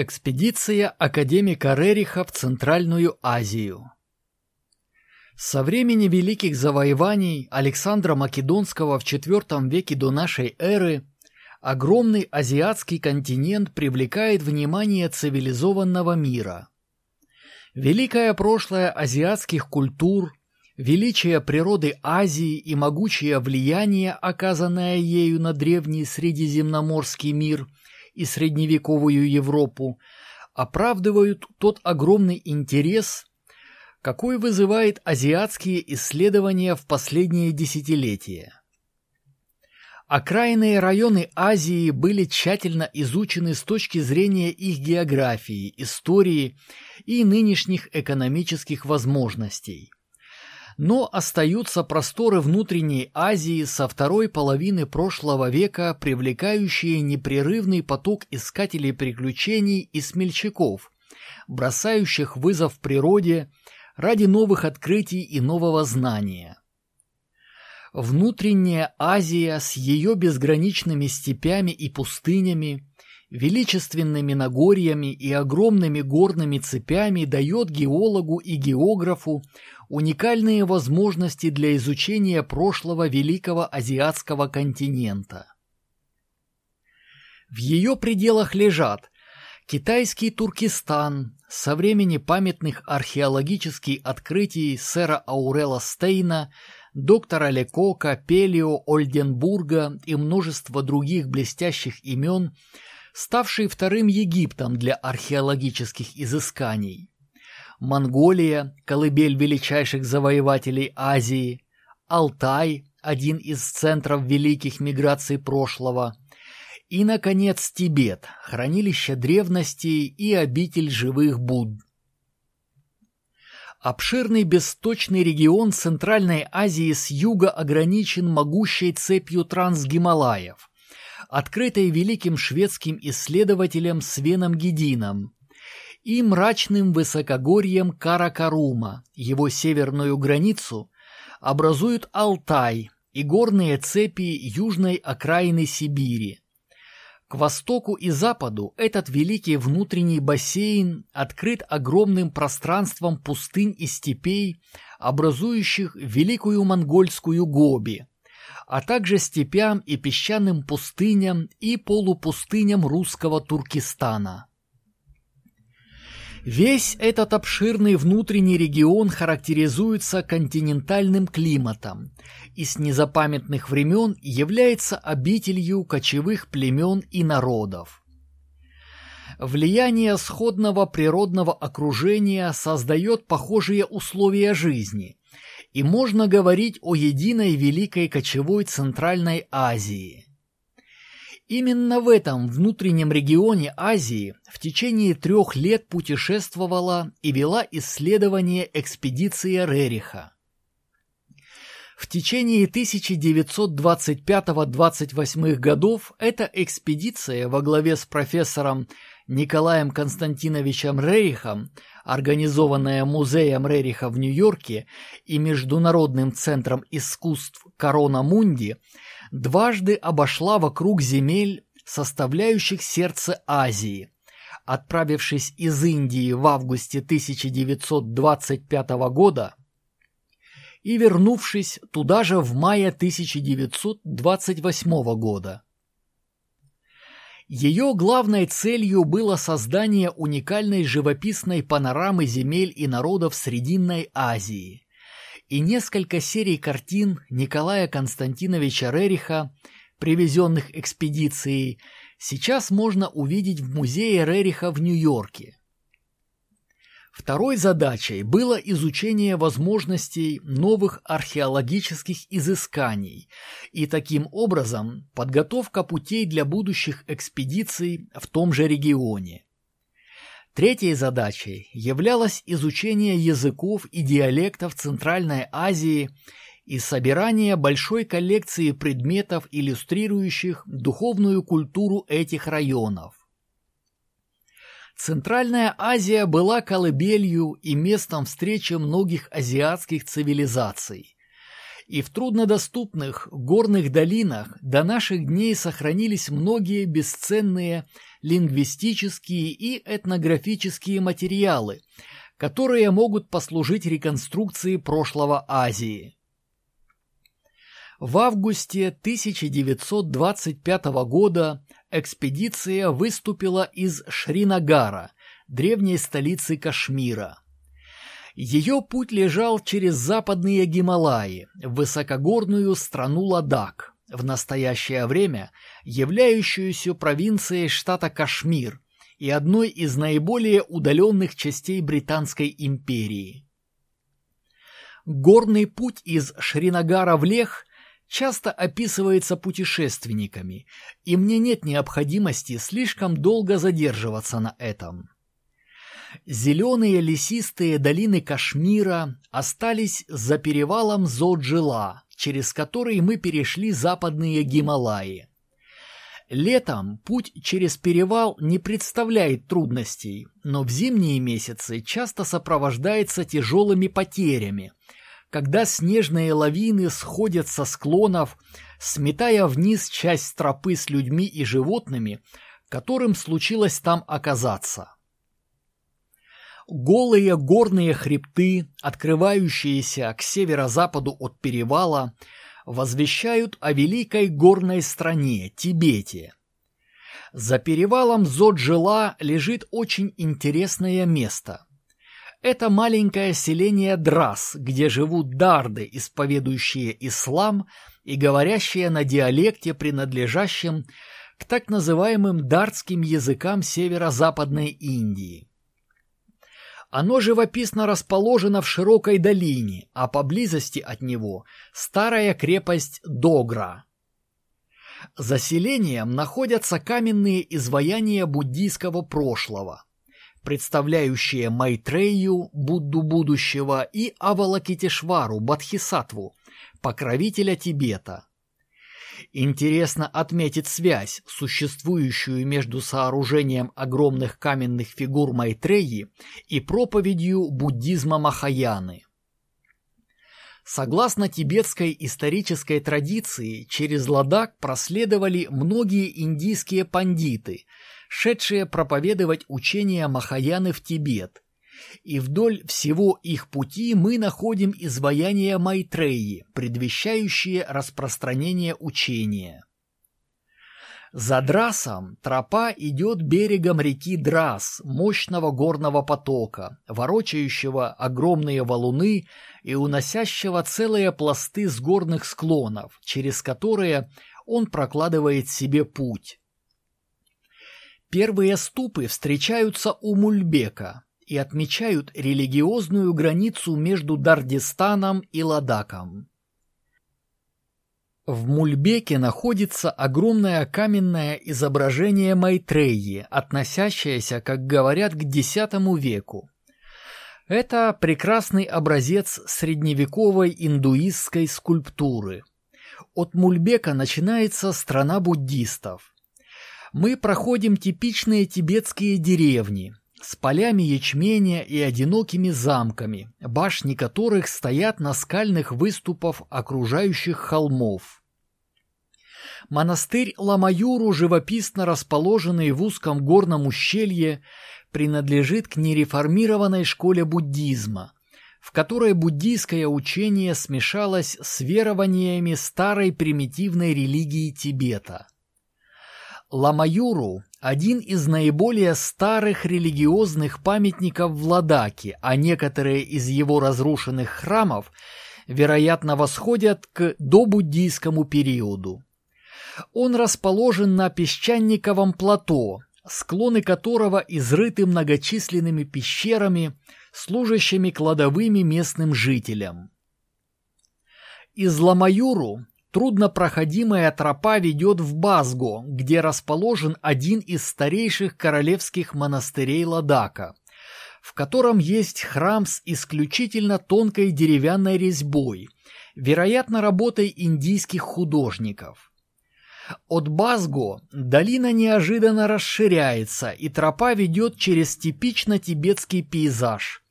Экспедиция академика Рериха в Центральную Азию Со времени великих завоеваний Александра Македонского в IV веке до нашей эры огромный азиатский континент привлекает внимание цивилизованного мира. Великое прошлое азиатских культур, величие природы Азии и могучее влияние, оказанное ею на древний средиземноморский мир – и средневековую Европу оправдывают тот огромный интерес, какой вызывает азиатские исследования в последние десятилетия. Окраинные районы Азии были тщательно изучены с точки зрения их географии, истории и нынешних экономических возможностей но остаются просторы внутренней Азии со второй половины прошлого века, привлекающие непрерывный поток искателей приключений и смельчаков, бросающих вызов природе ради новых открытий и нового знания. Внутренняя Азия с ее безграничными степями и пустынями, величественными Нагорьями и огромными горными цепями дает геологу и географу уникальные возможности для изучения прошлого великого азиатского континента. В ее пределах лежат китайский Туркестан со времени памятных археологических открытий сэра Аурела Стейна, доктора Лекока, Пелио, Ольденбурга и множество других блестящих имен, ставший вторым Египтом для археологических изысканий. Монголия, колыбель величайших завоевателей Азии, Алтай, один из центров великих миграций прошлого, и, наконец, Тибет, хранилище древностей и обитель живых Будд. Обширный бесточный регион Центральной Азии с юга ограничен могущей цепью трансгималаев, открытой великим шведским исследователем Свеном Гедином, и мрачным высокогорьем Каракарума, его северную границу, образуют Алтай и горные цепи южной окраины Сибири. К востоку и западу этот великий внутренний бассейн открыт огромным пространством пустынь и степей, образующих Великую Монгольскую Гоби, а также степям и песчаным пустыням и полупустыням русского Туркестана. Весь этот обширный внутренний регион характеризуется континентальным климатом и с незапамятных времен является обителью кочевых племен и народов. Влияние сходного природного окружения создает похожие условия жизни, и можно говорить о единой великой кочевой Центральной Азии – Именно в этом внутреннем регионе Азии в течение трех лет путешествовала и вела исследование экспедиция Рериха. В течение 1925-28 годов эта экспедиция во главе с профессором Николаем Константиновичем Рерихом, организованная Музеем Рериха в Нью-Йорке и Международным центром искусств Корона Мунди, дважды обошла вокруг земель, составляющих сердце Азии, отправившись из Индии в августе 1925 года и вернувшись туда же в мае 1928 года. Ее главной целью было создание уникальной живописной панорамы земель и народов Срединной Азии – и несколько серий картин Николая Константиновича Рериха, привезенных экспедицией, сейчас можно увидеть в музее Рериха в Нью-Йорке. Второй задачей было изучение возможностей новых археологических изысканий и таким образом подготовка путей для будущих экспедиций в том же регионе. Третьей задачей являлось изучение языков и диалектов Центральной Азии и собирание большой коллекции предметов, иллюстрирующих духовную культуру этих районов. Центральная Азия была колыбелью и местом встречи многих азиатских цивилизаций. и в труднодоступных горных долинах до наших дней сохранились многие бесценные лингвистические и этнографические материалы, которые могут послужить реконструкции прошлого Азии. В августе 1925 года экспедиция выступила из Шринагара, древней столицы Кашмира. Ее путь лежал через западные Гималаи, в высокогорную страну Ладак, в настоящее время являющуюся провинцией штата Кашмир и одной из наиболее удаленных частей Британской империи. Горный путь из Шринагара в Лех часто описывается путешественниками, и мне нет необходимости слишком долго задерживаться на этом. Зеленые лесистые долины Кашмира остались за перевалом Зоджила, через который мы перешли западные Гималаи. Летом путь через перевал не представляет трудностей, но в зимние месяцы часто сопровождается тяжелыми потерями, когда снежные лавины сходят со склонов, сметая вниз часть тропы с людьми и животными, которым случилось там оказаться. Голые горные хребты, открывающиеся к северо-западу от перевала, возвещают о великой горной стране Тибете. За перевалом Зоджила лежит очень интересное место. Это маленькое селение Драс, где живут дарды, исповедующие ислам и говорящие на диалекте, принадлежащем к так называемым дартским языкам северо-западной Индии. Оно живописно расположено в широкой долине, а поблизости от него старая крепость Догра. За селением находятся каменные изваяния буддийского прошлого, представляющие Майтрею, Будду будущего, и Авалакитешвару, Бадхисатву, покровителя Тибета. Интересно отметить связь, существующую между сооружением огромных каменных фигур Майтреи и проповедью буддизма Махаяны. Согласно тибетской исторической традиции, через Ладак проследовали многие индийские пандиты, шедшие проповедовать учения Махаяны в Тибет – и вдоль всего их пути мы находим изваяния Майтреи, предвещающие распространение учения. За Драсом тропа идет берегом реки Драс, мощного горного потока, ворочающего огромные валуны и уносящего целые пласты с горных склонов, через которые он прокладывает себе путь. Первые ступы встречаются у Мульбека, и отмечают религиозную границу между Дардистаном и Ладаком. В Мульбеке находится огромное каменное изображение Майтреи, относящееся, как говорят, к X веку. Это прекрасный образец средневековой индуистской скульптуры. От Мульбека начинается страна буддистов. Мы проходим типичные тибетские деревни, с полями ячменя и одинокими замками, башни которых стоят на скальных выступах окружающих холмов. Монастырь Ламаюру, живописно расположенный в узком горном ущелье, принадлежит к нереформированной школе буддизма, в которой буддийское учение смешалось с верованиями старой примитивной религии Тибета. Ламаюру один из наиболее старых религиозных памятников в Ладаке, а некоторые из его разрушенных храмов, вероятно, восходят к добуддийскому периоду. Он расположен на песчаниковом плато, склоны которого изрыты многочисленными пещерами, служащими кладовыми местным жителям. Из Ламаюру Труднопроходимая тропа ведет в Базго, где расположен один из старейших королевских монастырей Ладака, в котором есть храм с исключительно тонкой деревянной резьбой, вероятно, работой индийских художников. От Базго долина неожиданно расширяется, и тропа ведет через типично тибетский пейзаж –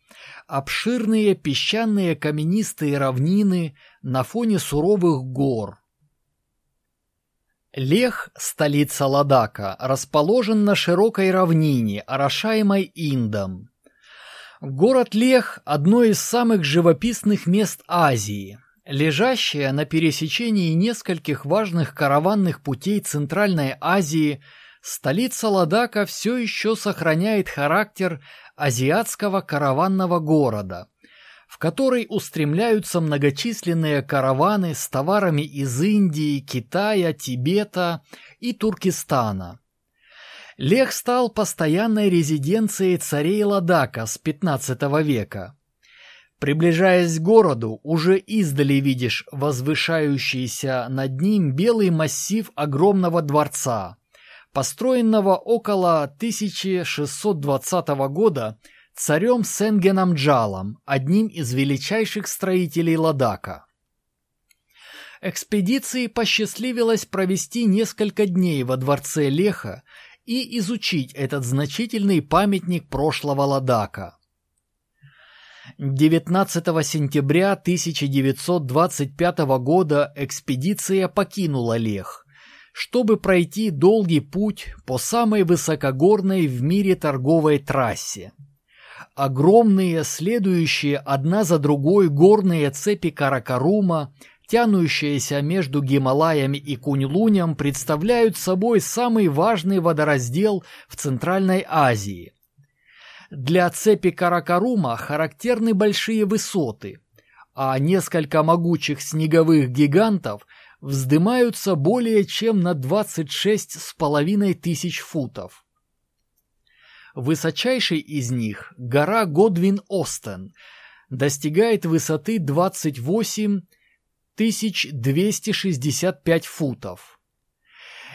обширные песчаные каменистые равнины на фоне суровых гор. Лех, столица Ладака, расположен на широкой равнине, орошаемой Индом. Город Лех – одно из самых живописных мест Азии, лежащее на пересечении нескольких важных караванных путей Центральной Азии – столица Ладака все еще сохраняет характер азиатского караванного города, в который устремляются многочисленные караваны с товарами из Индии, Китая, Тибета и Туркестана. Лех стал постоянной резиденцией царей Ладака с XV века. Приближаясь к городу, уже издали видишь возвышающийся над ним белый массив огромного дворца – построенного около 1620 года царем Сенгеном Джалом, одним из величайших строителей Ладака. Экспедиции посчастливилось провести несколько дней во дворце Леха и изучить этот значительный памятник прошлого Ладака. 19 сентября 1925 года экспедиция покинула Лех – чтобы пройти долгий путь по самой высокогорной в мире торговой трассе. Огромные, следующие одна за другой горные цепи Каракарума, тянущиеся между Гималаями и Кунь-Лунем, представляют собой самый важный водораздел в Центральной Азии. Для цепи Каракарума характерны большие высоты, а несколько могучих снеговых гигантов – вздымаются более чем на 26 с половиной тысяч футов. Высочайший из них, гора Годвин-Остен, достигает высоты 28 265 футов.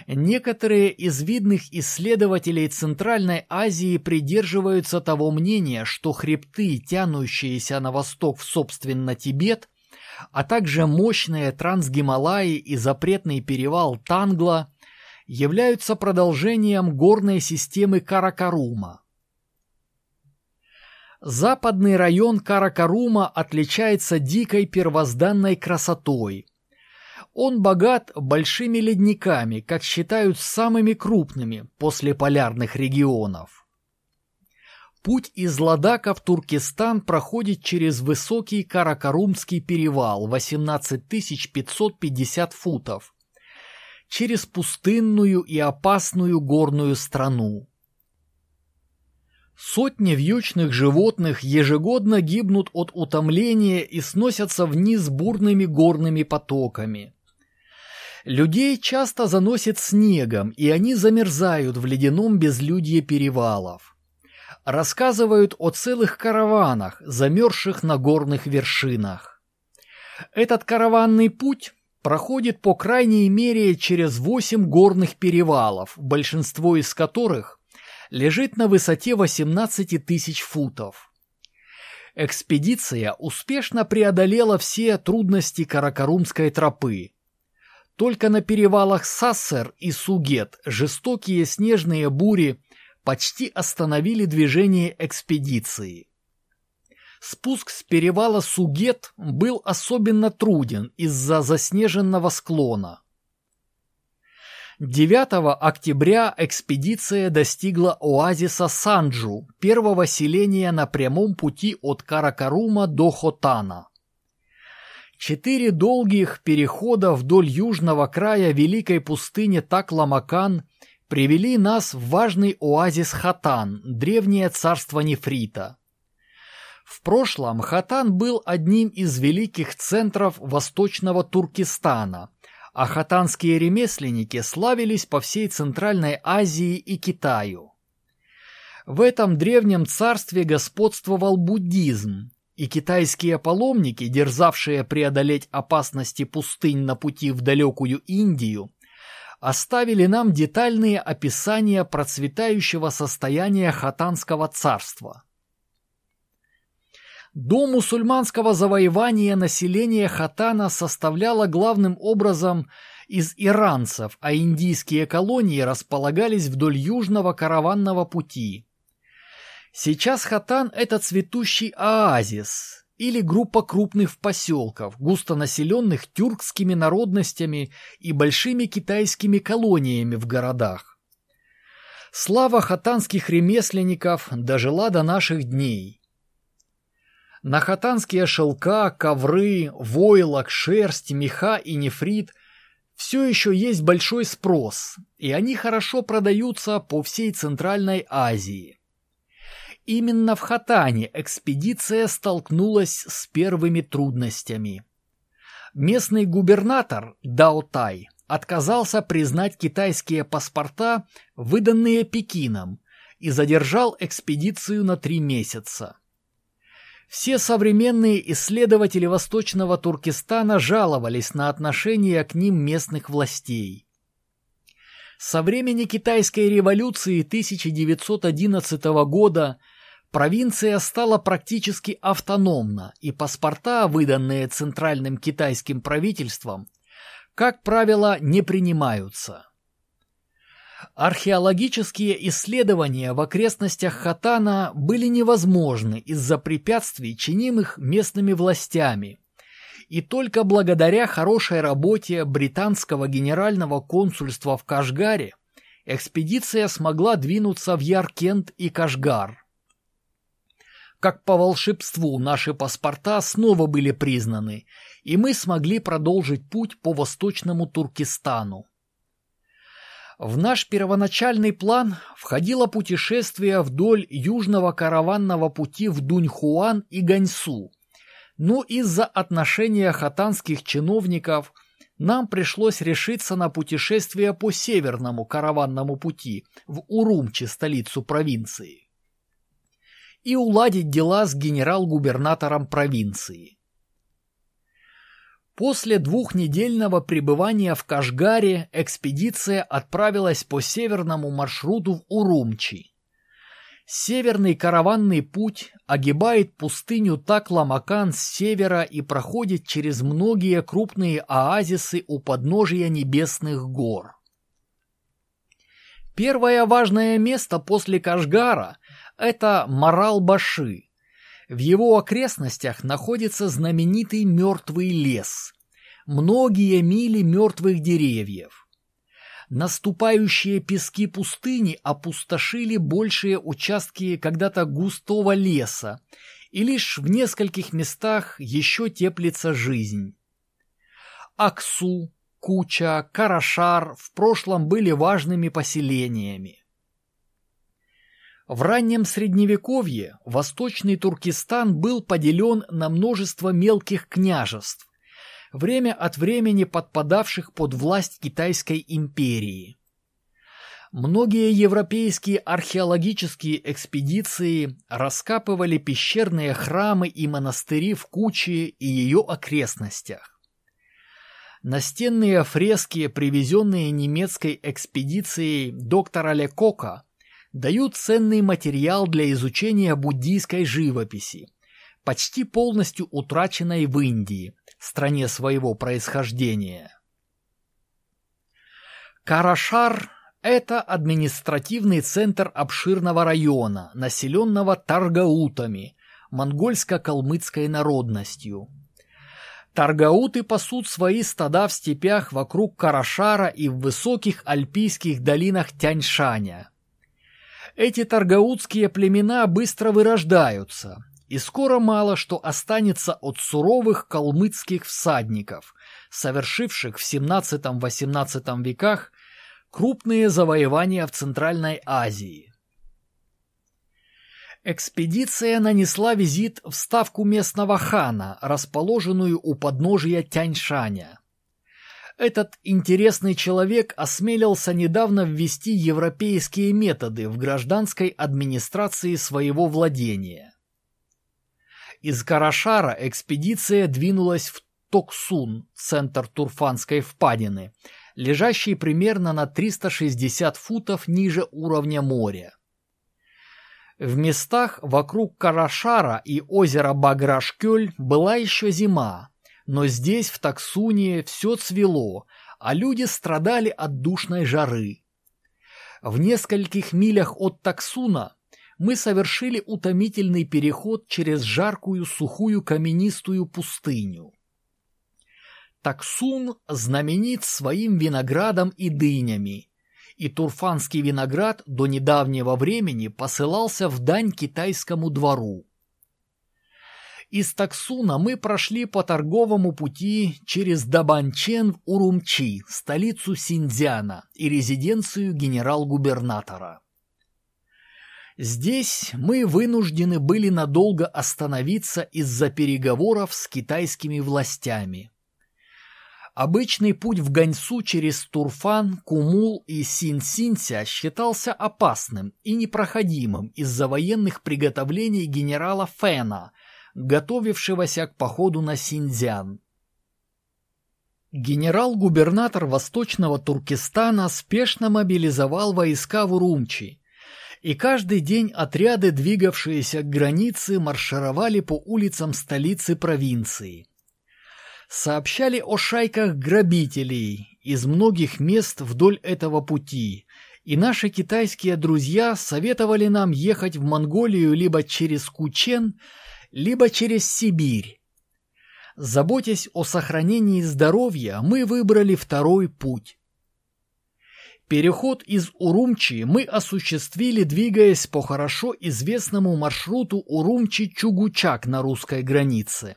Некоторые из видных исследователей Центральной Азии придерживаются того мнения, что хребты, тянущиеся на восток в собственно Тибет, а также мощные трансгималаи и запретный перевал Тангла являются продолжением горной системы Каракарума. Западный район Каракарума отличается дикой первозданной красотой. Он богат большими ледниками, как считают самыми крупными после полярных регионов. Путь из Ладака в Туркестан проходит через высокий Каракарумский перевал 18550 футов, через пустынную и опасную горную страну. Сотни вьючных животных ежегодно гибнут от утомления и сносятся вниз бурными горными потоками. Людей часто заносит снегом, и они замерзают в ледяном безлюдье перевалов рассказывают о целых караванах, замерзших на горных вершинах. Этот караванный путь проходит по крайней мере через восемь горных перевалов, большинство из которых лежит на высоте 18 тысяч футов. Экспедиция успешно преодолела все трудности Каракарумской тропы. Только на перевалах Сассер и Сугет жестокие снежные бури почти остановили движение экспедиции. Спуск с перевала Сугет был особенно труден из-за заснеженного склона. 9 октября экспедиция достигла оазиса Санджу, первого селения на прямом пути от Каракарума до Хотана. Четыре долгих перехода вдоль южного края великой пустыни Такламакан привели нас в важный оазис Хатан, древнее царство нефрита. В прошлом Хатан был одним из великих центров восточного Туркестана, а хатанские ремесленники славились по всей Центральной Азии и Китаю. В этом древнем царстве господствовал буддизм, и китайские паломники, дерзавшие преодолеть опасности пустынь на пути в далекую Индию, оставили нам детальные описания процветающего состояния хатанского царства. До мусульманского завоевания население Хатана составляло главным образом из иранцев, а индийские колонии располагались вдоль южного караванного пути. Сейчас Хатан – это цветущий оазис или группа крупных поселков, густонаселенных тюркскими народностями и большими китайскими колониями в городах. Слава хатанских ремесленников дожила до наших дней. На хатанские шелка, ковры, войлок, шерсть, меха и нефрит все еще есть большой спрос, и они хорошо продаются по всей Центральной Азии. Именно в Хатане экспедиция столкнулась с первыми трудностями. Местный губернатор Даотай отказался признать китайские паспорта, выданные Пекином, и задержал экспедицию на три месяца. Все современные исследователи Восточного Туркестана жаловались на отношение к ним местных властей. Со времени китайской революции 1911 года провинция стала практически автономна, и паспорта, выданные центральным китайским правительством, как правило, не принимаются. Археологические исследования в окрестностях Хатана были невозможны из-за препятствий, чинимых местными властями. И только благодаря хорошей работе британского генерального консульства в Кашгаре экспедиция смогла двинуться в Яркент и Кашгар. Как по волшебству наши паспорта снова были признаны, и мы смогли продолжить путь по восточному Туркестану. В наш первоначальный план входило путешествие вдоль южного караванного пути в Дуньхуан и Ганьсу, но из-за отношения хатанских чиновников нам пришлось решиться на путешествие по северному караванному пути в Урумчи, столицу провинции, и уладить дела с генерал-губернатором провинции. После двухнедельного пребывания в Кашгаре экспедиция отправилась по северному маршруту в Урумчи. Северный караванный путь огибает пустыню Такламакан с севера и проходит через многие крупные оазисы у подножия небесных гор. Первое важное место после Кашгара – это Марал-Баши, в его окрестностях находится знаменитый мертвый лес. Многие мили мертвых деревьев. Наступающие пески пустыни опустошили большие участки когда-то густого леса, и лишь в нескольких местах еще теплится жизнь. Аксу, Куча, Карашар в прошлом были важными поселениями. В раннем Средневековье Восточный Туркестан был поделен на множество мелких княжеств, время от времени подпадавших под власть Китайской империи. Многие европейские археологические экспедиции раскапывали пещерные храмы и монастыри в Куче и ее окрестностях. Настенные фрески, привезенные немецкой экспедицией доктора Лекока, дают ценный материал для изучения буддийской живописи, почти полностью утраченной в Индии, стране своего происхождения. Карашар – это административный центр обширного района, населенного таргаутами, монгольско-калмыцкой народностью. Таргауты пасут свои стада в степях вокруг Карашара и в высоких альпийских долинах Тяньшаня. Эти торгаутские племена быстро вырождаются, и скоро мало что останется от суровых калмыцких всадников, совершивших в 17-18 веках крупные завоевания в Центральной Азии. Экспедиция нанесла визит в ставку местного хана, расположенную у подножия Тяньшаня. Этот интересный человек осмелился недавно ввести европейские методы в гражданской администрации своего владения. Из Карашара экспедиция двинулась в Токсун, центр Турфанской впадины, лежащий примерно на 360 футов ниже уровня моря. В местах вокруг Карашара и озера Баграшкёль была еще зима, но здесь, в Таксуне, все цвело, а люди страдали от душной жары. В нескольких милях от Таксуна мы совершили утомительный переход через жаркую сухую каменистую пустыню. Таксун знаменит своим виноградом и дынями, и турфанский виноград до недавнего времени посылался в дань китайскому двору. Из Таксуна мы прошли по торговому пути через Дабанчен в Урумчи, столицу Синьцзяна и резиденцию генерал-губернатора. Здесь мы вынуждены были надолго остановиться из-за переговоров с китайскими властями. Обычный путь в Ганьсу через Турфан, Кумул и Син-Синся считался опасным и непроходимым из-за военных приготовлений генерала Фэна, готовившегося к походу на Синьцзян. Генерал-губернатор Восточного Туркестана спешно мобилизовал войска в Урумчи, и каждый день отряды, двигавшиеся к границе, маршировали по улицам столицы провинции – сообщали о шайках грабителей из многих мест вдоль этого пути, и наши китайские друзья советовали нам ехать в Монголию либо через Кучен, либо через Сибирь. Заботясь о сохранении здоровья, мы выбрали второй путь. Переход из Урумчи мы осуществили, двигаясь по хорошо известному маршруту Урумчи-Чугучак на русской границе.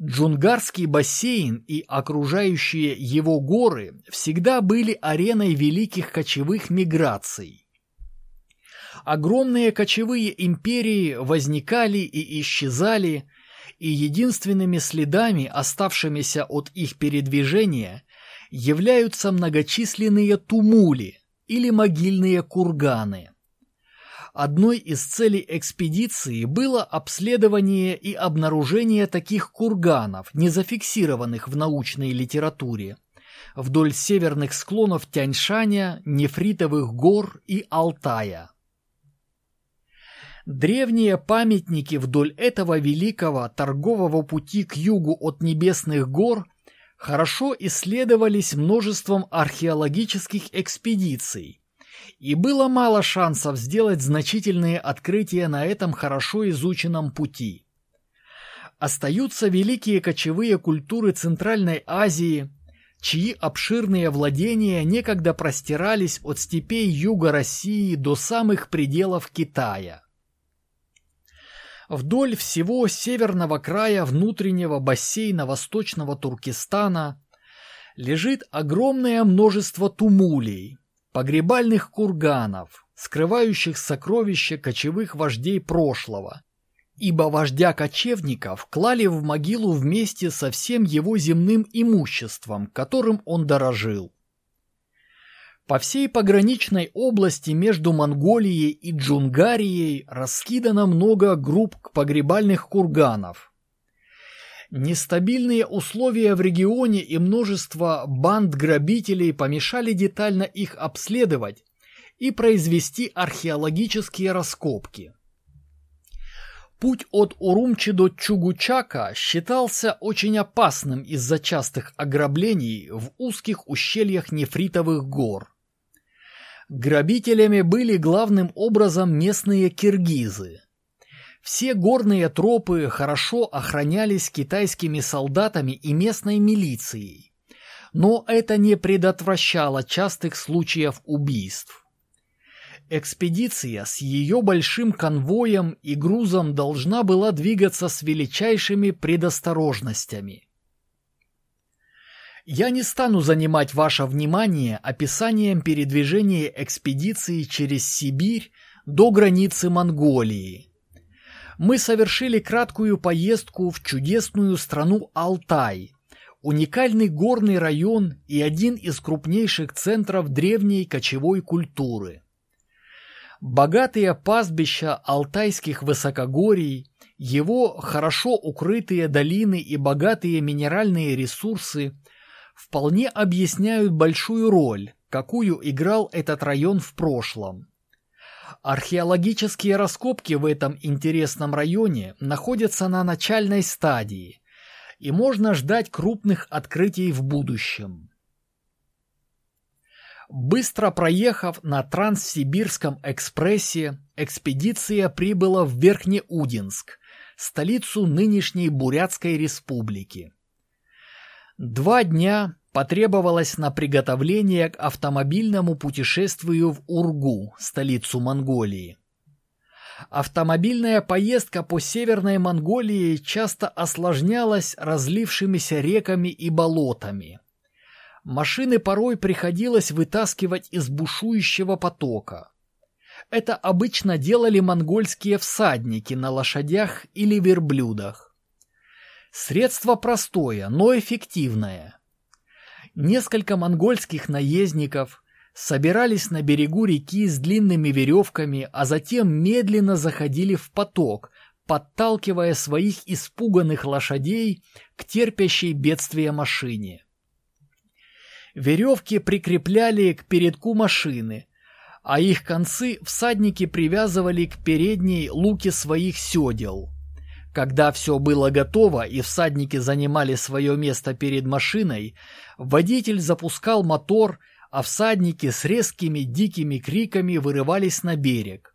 Джунгарский бассейн и окружающие его горы всегда были ареной великих кочевых миграций. Огромные кочевые империи возникали и исчезали, и единственными следами, оставшимися от их передвижения, являются многочисленные тумули или могильные курганы. Одной из целей экспедиции было обследование и обнаружение таких курганов, не зафиксированных в научной литературе, вдоль северных склонов Тяньшаня, Нефритовых гор и Алтая. Древние памятники вдоль этого великого торгового пути к югу от Небесных гор хорошо исследовались множеством археологических экспедиций, и было мало шансов сделать значительные открытия на этом хорошо изученном пути. Остаются великие кочевые культуры Центральной Азии, чьи обширные владения некогда простирались от степей юга России до самых пределов Китая. Вдоль всего северного края внутреннего бассейна Восточного Туркестана лежит огромное множество тумулей, погребальных курганов, скрывающих сокровища кочевых вождей прошлого, ибо вождя кочевников клали в могилу вместе со всем его земным имуществом, которым он дорожил. По всей пограничной области между Монголией и Джунгарией раскидано много групп погребальных курганов, Нестабильные условия в регионе и множество банд грабителей помешали детально их обследовать и произвести археологические раскопки. Путь от Урумчи до Чугучака считался очень опасным из-за частых ограблений в узких ущельях нефритовых гор. Грабителями были главным образом местные киргизы. Все горные тропы хорошо охранялись китайскими солдатами и местной милицией. Но это не предотвращало частых случаев убийств. Экспедиция с ее большим конвоем и грузом должна была двигаться с величайшими предосторожностями. Я не стану занимать ваше внимание описанием передвижения экспедиции через Сибирь до границы Монголии – мы совершили краткую поездку в чудесную страну Алтай, уникальный горный район и один из крупнейших центров древней кочевой культуры. Богатые пастбища алтайских высокогорий, его хорошо укрытые долины и богатые минеральные ресурсы вполне объясняют большую роль, какую играл этот район в прошлом. Археологические раскопки в этом интересном районе находятся на начальной стадии, и можно ждать крупных открытий в будущем. Быстро проехав на Транссибирском экспрессе, экспедиция прибыла в Верхнеудинск, столицу нынешней Бурятской республики. Два дня потребовалось на приготовление к автомобильному путешествию в Ургу, столицу Монголии. Автомобильная поездка по Северной Монголии часто осложнялась разлившимися реками и болотами – Машины порой приходилось вытаскивать из бушующего потока. Это обычно делали монгольские всадники на лошадях или верблюдах. Средство простое, но эффективное. Несколько монгольских наездников собирались на берегу реки с длинными веревками, а затем медленно заходили в поток, подталкивая своих испуганных лошадей к терпящей бедствие машине. Веревки прикрепляли к передку машины, а их концы всадники привязывали к передней луке своих седел. Когда все было готово и всадники занимали свое место перед машиной, водитель запускал мотор, а всадники с резкими дикими криками вырывались на берег.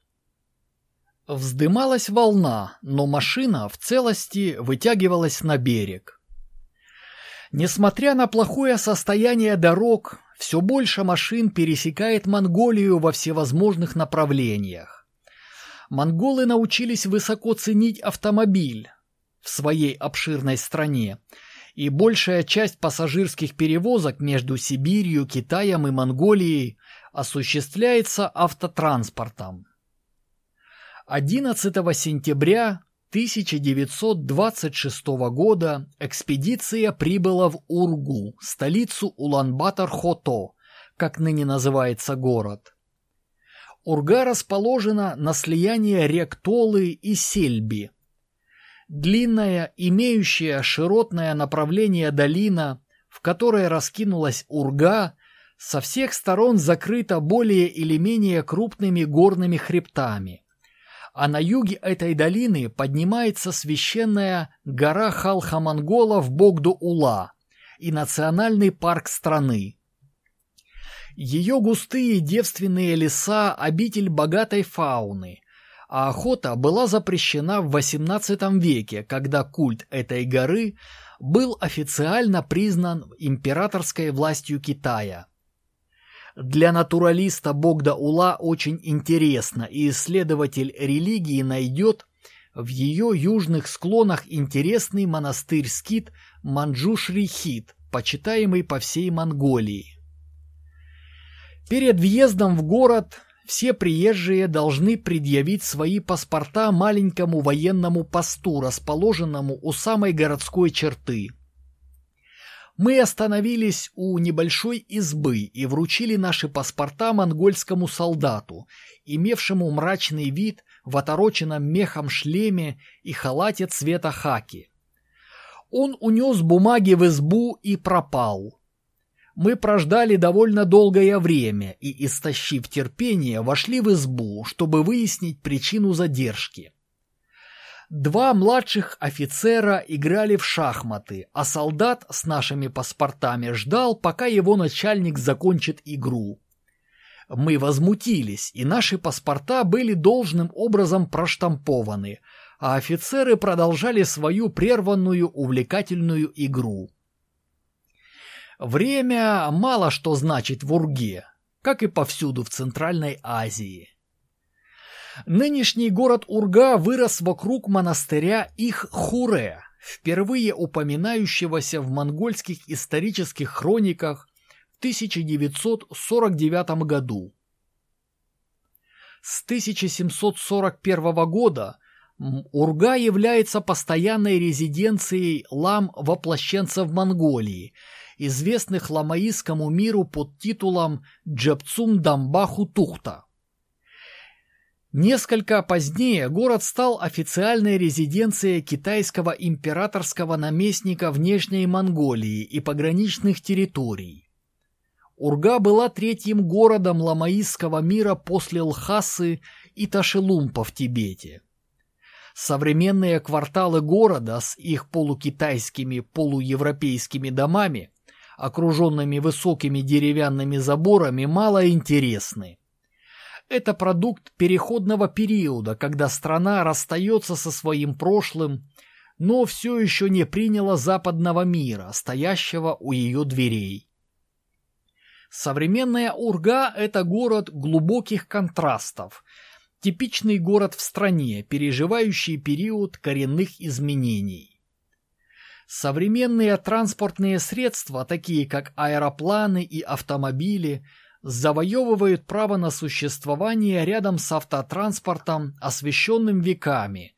Вздымалась волна, но машина в целости вытягивалась на берег. Несмотря на плохое состояние дорог, все больше машин пересекает Монголию во всевозможных направлениях. Монголы научились высоко ценить автомобиль в своей обширной стране, и большая часть пассажирских перевозок между Сибирью, Китаем и Монголией осуществляется автотранспортом. 11 сентября 1926 года экспедиция прибыла в Ургу, столицу Улан-Батор-Хото, как ныне называется город. Урга расположена на слиянии рек Толы и Сельби. Длинная, имеющая широтное направление долина, в которой раскинулась Урга, со всех сторон закрыта более или менее крупными горными хребтами а на юге этой долины поднимается священная гора Халха-Монголов Богду-Ула и национальный парк страны. Ее густые девственные леса – обитель богатой фауны, а охота была запрещена в XVIII веке, когда культ этой горы был официально признан императорской властью Китая – для натуралиста Богда-Ула очень интересно, и исследователь религии найдет в ее южных склонах интересный монастырь-скит Манджушри-Хит, почитаемый по всей Монголии. Перед въездом в город все приезжие должны предъявить свои паспорта маленькому военному посту, расположенному у самой городской черты – мы остановились у небольшой избы и вручили наши паспорта монгольскому солдату, имевшему мрачный вид в отороченном мехом шлеме и халате цвета хаки. Он унес бумаги в избу и пропал. Мы прождали довольно долгое время и, истощив терпение, вошли в избу, чтобы выяснить причину задержки. Два младших офицера играли в шахматы, а солдат с нашими паспортами ждал, пока его начальник закончит игру. Мы возмутились, и наши паспорта были должным образом проштампованы, а офицеры продолжали свою прерванную увлекательную игру. Время мало что значит в Урге, как и повсюду в Центральной Азии. Нынешний город Урга вырос вокруг монастыря Их-Хуре, впервые упоминающегося в монгольских исторических хрониках в 1949 году. С 1741 года Урга является постоянной резиденцией лам-воплощенцев Монголии, известных ламаистскому миру под титулом Джепцум Дамбаху Тухта. Несколько позднее город стал официальной резиденцией китайского императорского наместника внешней Монголии и пограничных территорий. Урга была третьим городом ламаистского мира после Лхасы и Ташилумпа в Тибете. Современные кварталы города с их полукитайскими, полуевропейскими домами окруженными высокими деревянными заборами, мало интересны. Это продукт переходного периода, когда страна расстается со своим прошлым, но все еще не приняла западного мира, стоящего у ее дверей. Современная Урга – это город глубоких контрастов, типичный город в стране, переживающий период коренных изменений. Современные транспортные средства, такие как аэропланы и автомобили, завоевывают право на существование рядом с автотранспортом, освещенным веками,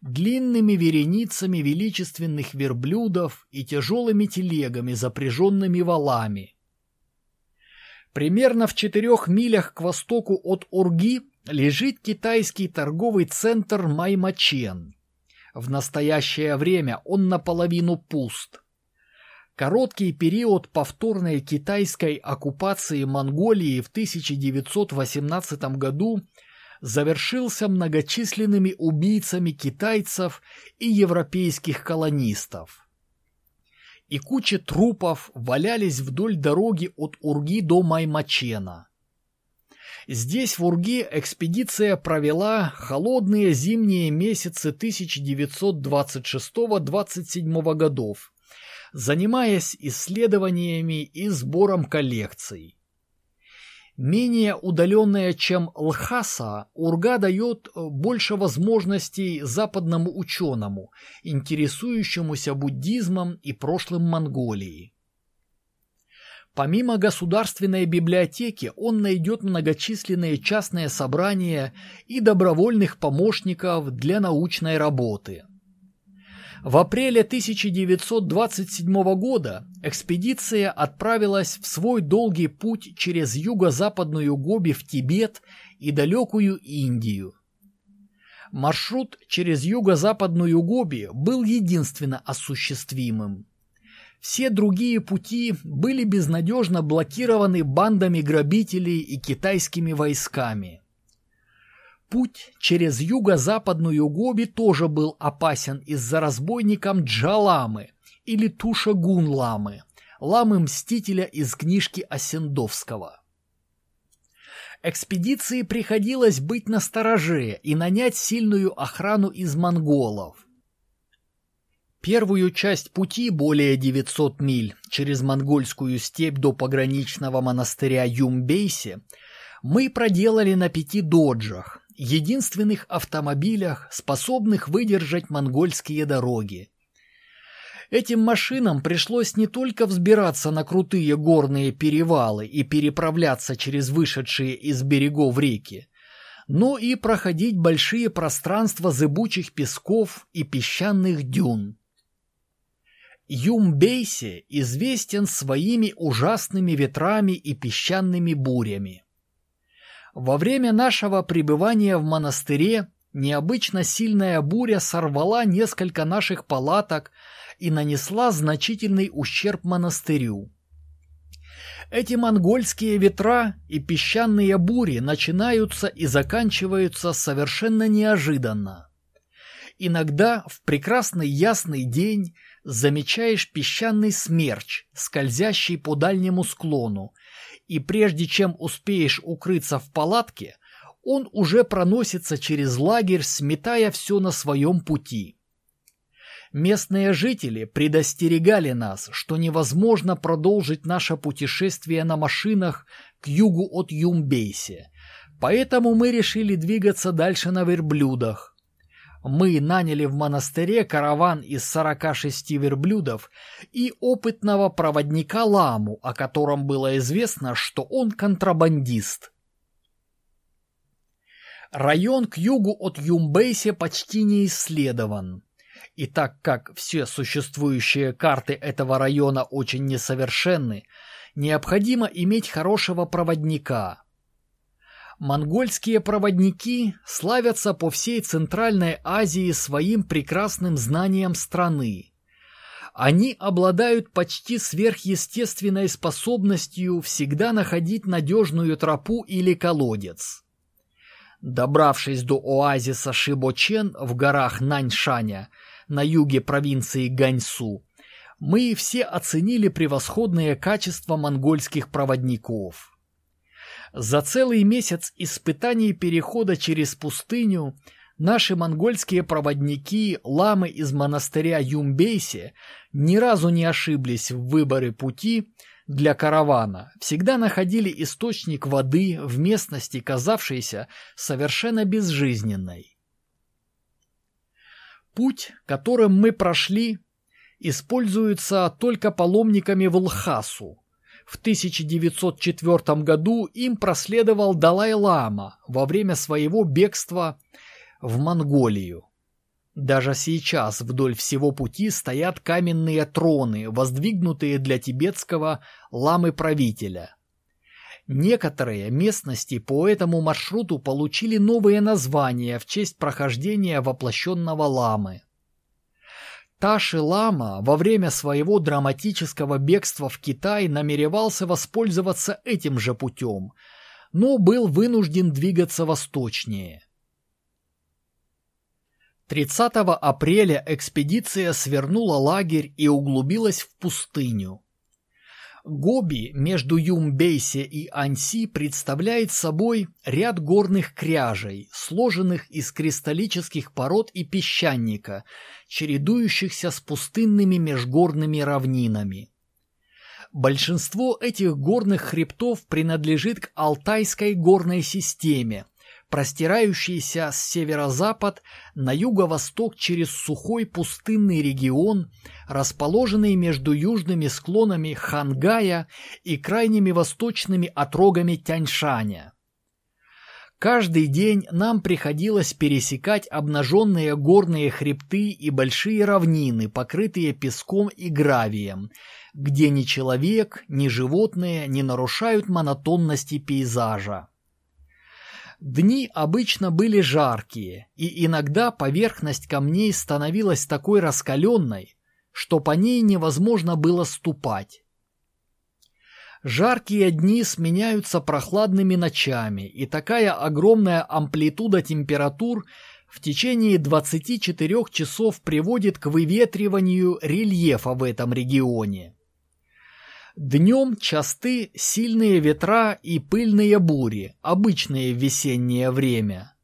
длинными вереницами величественных верблюдов и тяжелыми телегами, запряженными валами, Примерно в четырех милях к востоку от Урги лежит китайский торговый центр Маймачен. В настоящее время он наполовину пуст. Короткий период повторной китайской оккупации Монголии в 1918 году завершился многочисленными убийцами китайцев и европейских колонистов и куча трупов валялись вдоль дороги от Урги до Маймачена. Здесь, в Урге, экспедиция провела холодные зимние месяцы 1926-27 годов, занимаясь исследованиями и сбором коллекций. Менее удаленная, чем Лхаса, Урга дает э, больше возможностей западному ученому, интересующемуся буддизмом и прошлым Монголии. Помимо государственной библиотеки, он найдет многочисленные частные собрания и добровольных помощников для научной работы. В апреле 1927 года экспедиция отправилась в свой долгий путь через юго-западную Гоби в Тибет и далекую Индию. Маршрут через юго-западную Гоби был единственно осуществимым. Все другие пути были безнадежно блокированы бандами грабителей и китайскими войсками. Путь через юго-западную Гоби тоже был опасен из-за разбойником Джаламы или Туша Гунламы, ламы-мстителя из книжки Осендовского. Экспедиции приходилось быть настороже и нанять сильную охрану из монголов. Первую часть пути, более 900 миль, через монгольскую степь до пограничного монастыря Юмбейси, мы проделали на пяти доджах, единственных автомобилях, способных выдержать монгольские дороги. Этим машинам пришлось не только взбираться на крутые горные перевалы и переправляться через вышедшие из берегов реки, но и проходить большие пространства зыбучих песков и песчаных дюн. Юмбейси известен своими ужасными ветрами и песчаными бурями. Во время нашего пребывания в монастыре необычно сильная буря сорвала несколько наших палаток и нанесла значительный ущерб монастырю. Эти монгольские ветра и песчаные бури начинаются и заканчиваются совершенно неожиданно. Иногда в прекрасный ясный день замечаешь песчаный смерч, скользящий по дальнему склону, и прежде чем успеешь укрыться в палатке, он уже проносится через лагерь, сметая все на своем пути. Местные жители предостерегали нас, что невозможно продолжить наше путешествие на машинах к югу от Юмбейси, поэтому мы решили двигаться дальше на верблюдах. Мы наняли в монастыре караван из 46 верблюдов и опытного проводника Ламу, о котором было известно, что он контрабандист. Район к югу от Юмбейси почти не исследован. И так как все существующие карты этого района очень несовершенны, необходимо иметь хорошего проводника – Монгольские проводники славятся по всей Центральной Азии своим прекрасным знанием страны. Они обладают почти сверхъестественной способностью всегда находить надежную тропу или колодец. Добравшись до оазиса Шибочен в горах Наньшаня на юге провинции Ганьсу, мы все оценили превосходные качества монгольских проводников. За целый месяц испытаний перехода через пустыню наши монгольские проводники, ламы из монастыря Юмбейси, ни разу не ошиблись в выборе пути для каравана, всегда находили источник воды в местности, казавшейся совершенно безжизненной. Путь, которым мы прошли, используется только паломниками в Лхасу. В 1904 году им проследовал Далай-лама во время своего бегства в Монголию. Даже сейчас вдоль всего пути стоят каменные троны, воздвигнутые для тибетского ламы-правителя. Некоторые местности по этому маршруту получили новые названия в честь прохождения воплощенного ламы. Таши Лама во время своего драматического бегства в Китай намеревался воспользоваться этим же путем, но был вынужден двигаться восточнее. 30 апреля экспедиция свернула лагерь и углубилась в пустыню. Гоби между Юмбейсе и Анси представляет собой ряд горных кряжей, сложенных из кристаллических пород и песчаника, чередующихся с пустынными межгорными равнинами. Большинство этих горных хребтов принадлежит к Алтайской горной системе, простирающийся с северо-запад на юго-восток через сухой пустынный регион, расположенный между южными склонами Хангая и крайними восточными отрогами Тяньшаня. Каждый день нам приходилось пересекать обнаженные горные хребты и большие равнины, покрытые песком и гравием, где ни человек, ни животные не нарушают монотонности пейзажа. Дни обычно были жаркие, и иногда поверхность камней становилась такой раскаленной, что по ней невозможно было ступать. Жаркие дни сменяются прохладными ночами, и такая огромная амплитуда температур в течение 24 часов приводит к выветриванию рельефа в этом регионе. Днем часты сильные ветра и пыльные бури, обычные в весеннее время.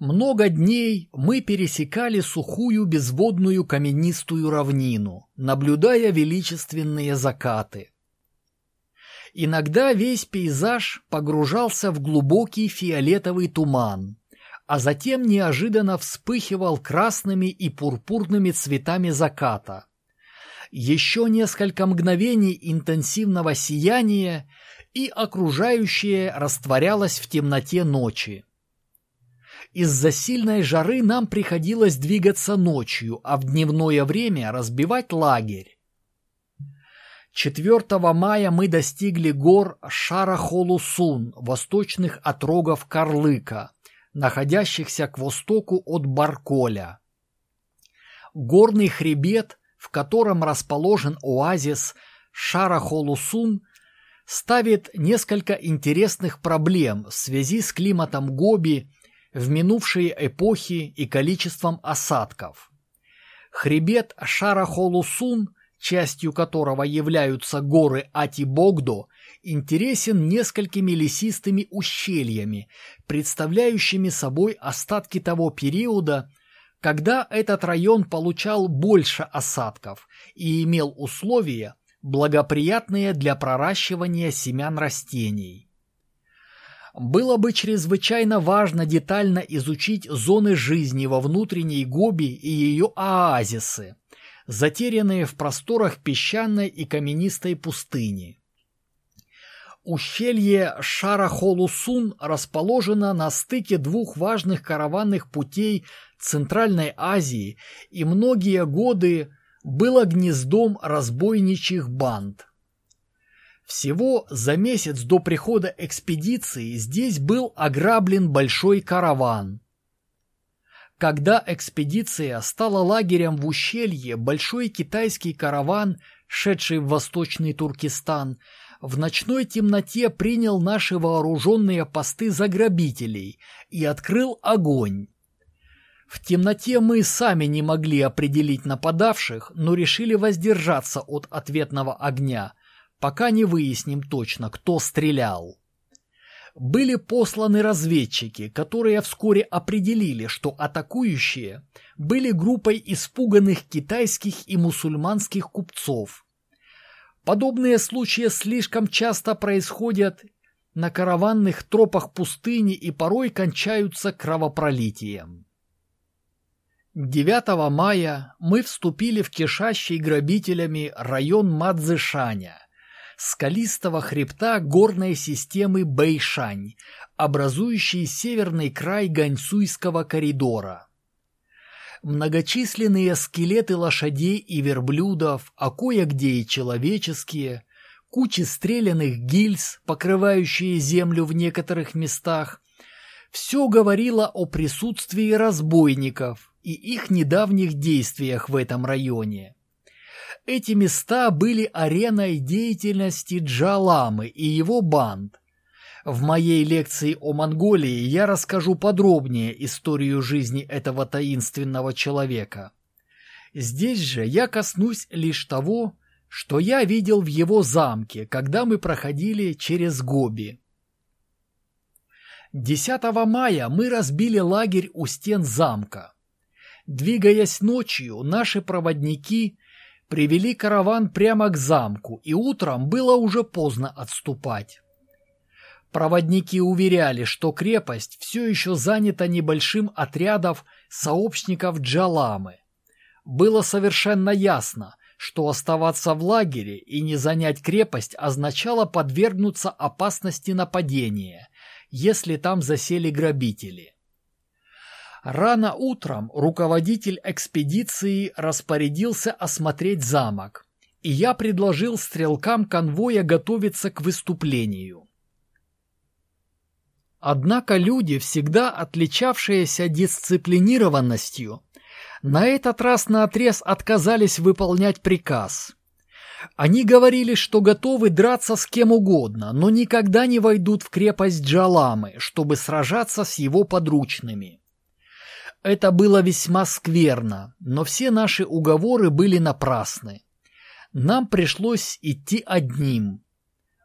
Много дней мы пересекали сухую безводную каменистую равнину, наблюдая величественные закаты. Иногда весь пейзаж погружался в глубокий фиолетовый туман, а затем неожиданно вспыхивал красными и пурпурными цветами заката – еще несколько мгновений интенсивного сияния, и окружающее растворялось в темноте ночи. Из-за сильной жары нам приходилось двигаться ночью, а в дневное время разбивать лагерь. 4 мая мы достигли гор Шарахолусун, восточных отрогов Карлыка, находящихся к востоку от Барколя. Горный хребет котором расположен оазис Шарахолусун, ставит несколько интересных проблем в связи с климатом Гоби в минувшие эпохи и количеством осадков. Хребет Шарахолусун, частью которого являются горы Атибогдо, интересен несколькими лесистыми ущельями, представляющими собой остатки того периода, когда этот район получал больше осадков и имел условия, благоприятные для проращивания семян растений. Было бы чрезвычайно важно детально изучить зоны жизни во внутренней Гоби и ее оазисы, затерянные в просторах песчаной и каменистой пустыни. Ущелье Шарахолусун расположено на стыке двух важных караванных путей Центральной Азии и многие годы было гнездом разбойничьих банд. Всего за месяц до прихода экспедиции здесь был ограблен большой караван. Когда экспедиция стала лагерем в ущелье, большой китайский караван, шедший в восточный Туркестан, в ночной темноте принял наши вооруженные посты за грабителей и открыл огонь. В темноте мы сами не могли определить нападавших, но решили воздержаться от ответного огня, пока не выясним точно, кто стрелял. Были посланы разведчики, которые вскоре определили, что атакующие были группой испуганных китайских и мусульманских купцов. Подобные случаи слишком часто происходят на караванных тропах пустыни и порой кончаются кровопролитием. 9 мая мы вступили в кишащий грабителями район Мадзышаня, скалистого хребта горной системы Бэйшань, образующей северный край Ганьсуйского коридора. Многочисленные скелеты лошадей и верблюдов, а кое-где и человеческие, кучи стрелянных гильз, покрывающие землю в некоторых местах, все говорило о присутствии разбойников и их недавних действиях в этом районе. Эти места были ареной деятельности Джаламы и его банд. В моей лекции о Монголии я расскажу подробнее историю жизни этого таинственного человека. Здесь же я коснусь лишь того, что я видел в его замке, когда мы проходили через Гоби. 10 мая мы разбили лагерь у стен замка. Двигаясь ночью, наши проводники привели караван прямо к замку, и утром было уже поздно отступать. Проводники уверяли, что крепость все еще занята небольшим отрядом сообщников Джаламы. Было совершенно ясно, что оставаться в лагере и не занять крепость означало подвергнуться опасности нападения, если там засели грабители. Рано утром руководитель экспедиции распорядился осмотреть замок, и я предложил стрелкам конвоя готовиться к выступлению. Однако люди, всегда отличавшиеся дисциплинированностью, на этот раз наотрез отказались выполнять приказ. Они говорили, что готовы драться с кем угодно, но никогда не войдут в крепость Джаламы, чтобы сражаться с его подручными. Это было весьма скверно, но все наши уговоры были напрасны. Нам пришлось идти одним.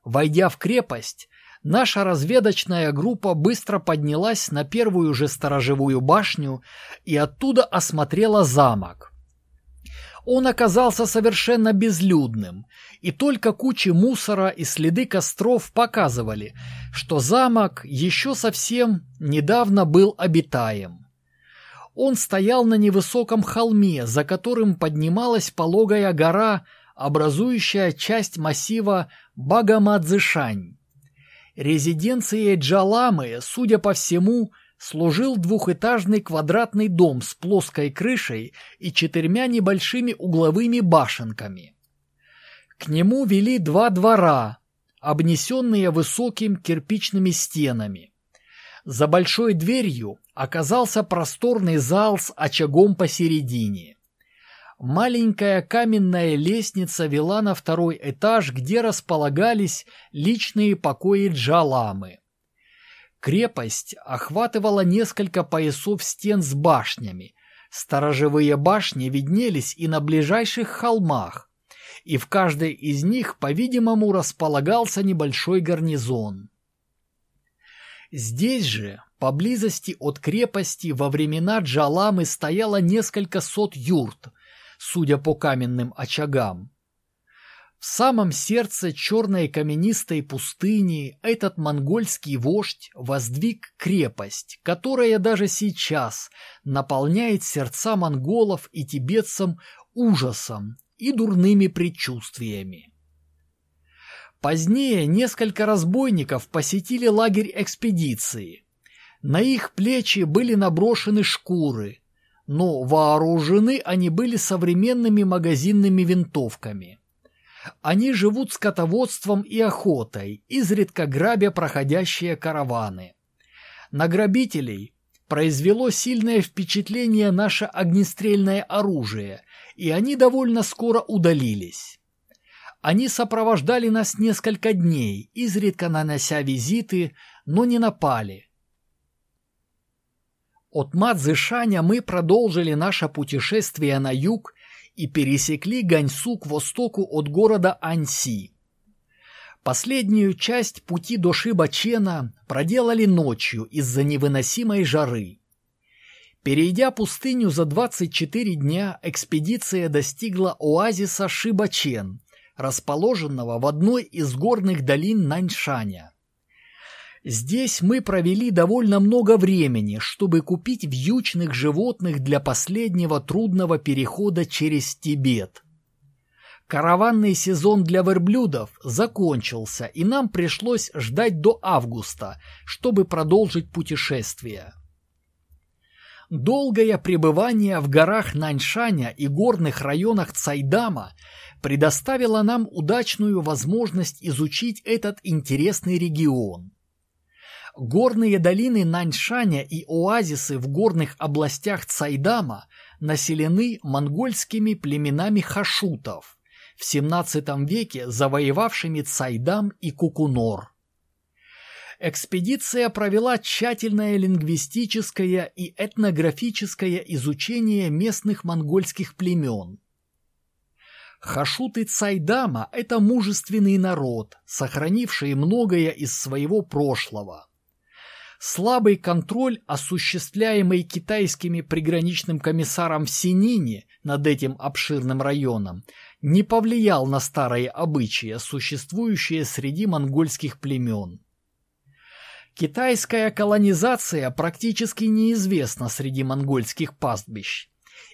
Войдя в крепость, наша разведочная группа быстро поднялась на первую же сторожевую башню и оттуда осмотрела замок. Он оказался совершенно безлюдным, и только кучи мусора и следы костров показывали, что замок еще совсем недавно был обитаем. Он стоял на невысоком холме, за которым поднималась пологая гора, образующая часть массива Багамадзышань. Резиденцией Джаламы, судя по всему, служил двухэтажный квадратный дом с плоской крышей и четырьмя небольшими угловыми башенками. К нему вели два двора, обнесенные высокими кирпичными стенами. За большой дверью оказался просторный зал с очагом посередине. Маленькая каменная лестница вела на второй этаж, где располагались личные покои Джаламы. Крепость охватывала несколько поясов стен с башнями. Сторожевые башни виднелись и на ближайших холмах, и в каждой из них, по-видимому, располагался небольшой гарнизон. Здесь же, поблизости от крепости, во времена Джаламы стояло несколько сот юрт, судя по каменным очагам. В самом сердце черной каменистой пустыни этот монгольский вождь воздвиг крепость, которая даже сейчас наполняет сердца монголов и тибетцам ужасом и дурными предчувствиями. Позднее несколько разбойников посетили лагерь экспедиции. На их плечи были наброшены шкуры, но вооружены они были современными магазинными винтовками. Они живут скотоводством и охотой, изредка грабя проходящие караваны. На грабителей произвело сильное впечатление наше огнестрельное оружие, и они довольно скоро удалились. Они сопровождали нас несколько дней, изредка нанося визиты, но не напали. От Мадзышаня мы продолжили наше путешествие на юг и пересекли Ганьсу к востоку от города Аньси. Последнюю часть пути до Шибачена проделали ночью из-за невыносимой жары. Перейдя пустыню за 24 дня, экспедиция достигла оазиса Шибачен, расположенного в одной из горных долин Наньшаня. Здесь мы провели довольно много времени, чтобы купить вьючных животных для последнего трудного перехода через Тибет. Караванный сезон для верблюдов закончился, и нам пришлось ждать до августа, чтобы продолжить путешествие. Долгое пребывание в горах Наньшаня и горных районах Цайдама предоставило нам удачную возможность изучить этот интересный регион. Горные долины Наньшаня и оазисы в горных областях Цайдама населены монгольскими племенами хашутов, в XVII веке завоевавшими Цайдам и Кукунор экспедиция провела тщательное лингвистическое и этнографическое изучение местных монгольских племен. Хашуты Цайдама – это мужественный народ, сохранивший многое из своего прошлого. Слабый контроль, осуществляемый китайскими приграничным комиссаром в Синине над этим обширным районом, не повлиял на старые обычаи, существующие среди монгольских племен. Китайская колонизация практически неизвестна среди монгольских пастбищ,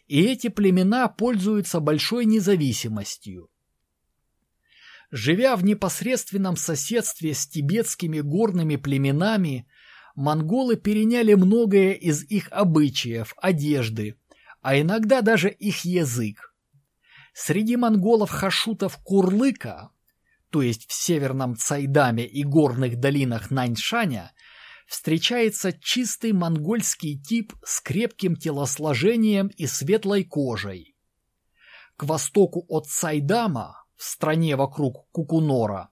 и эти племена пользуются большой независимостью. Живя в непосредственном соседстве с тибетскими горными племенами, монголы переняли многое из их обычаев, одежды, а иногда даже их язык. Среди монголов-хашутов Курлыка то есть в северном Цайдаме и горных долинах Наньшаня, встречается чистый монгольский тип с крепким телосложением и светлой кожей. К востоку от Цайдама, в стране вокруг Кукунора,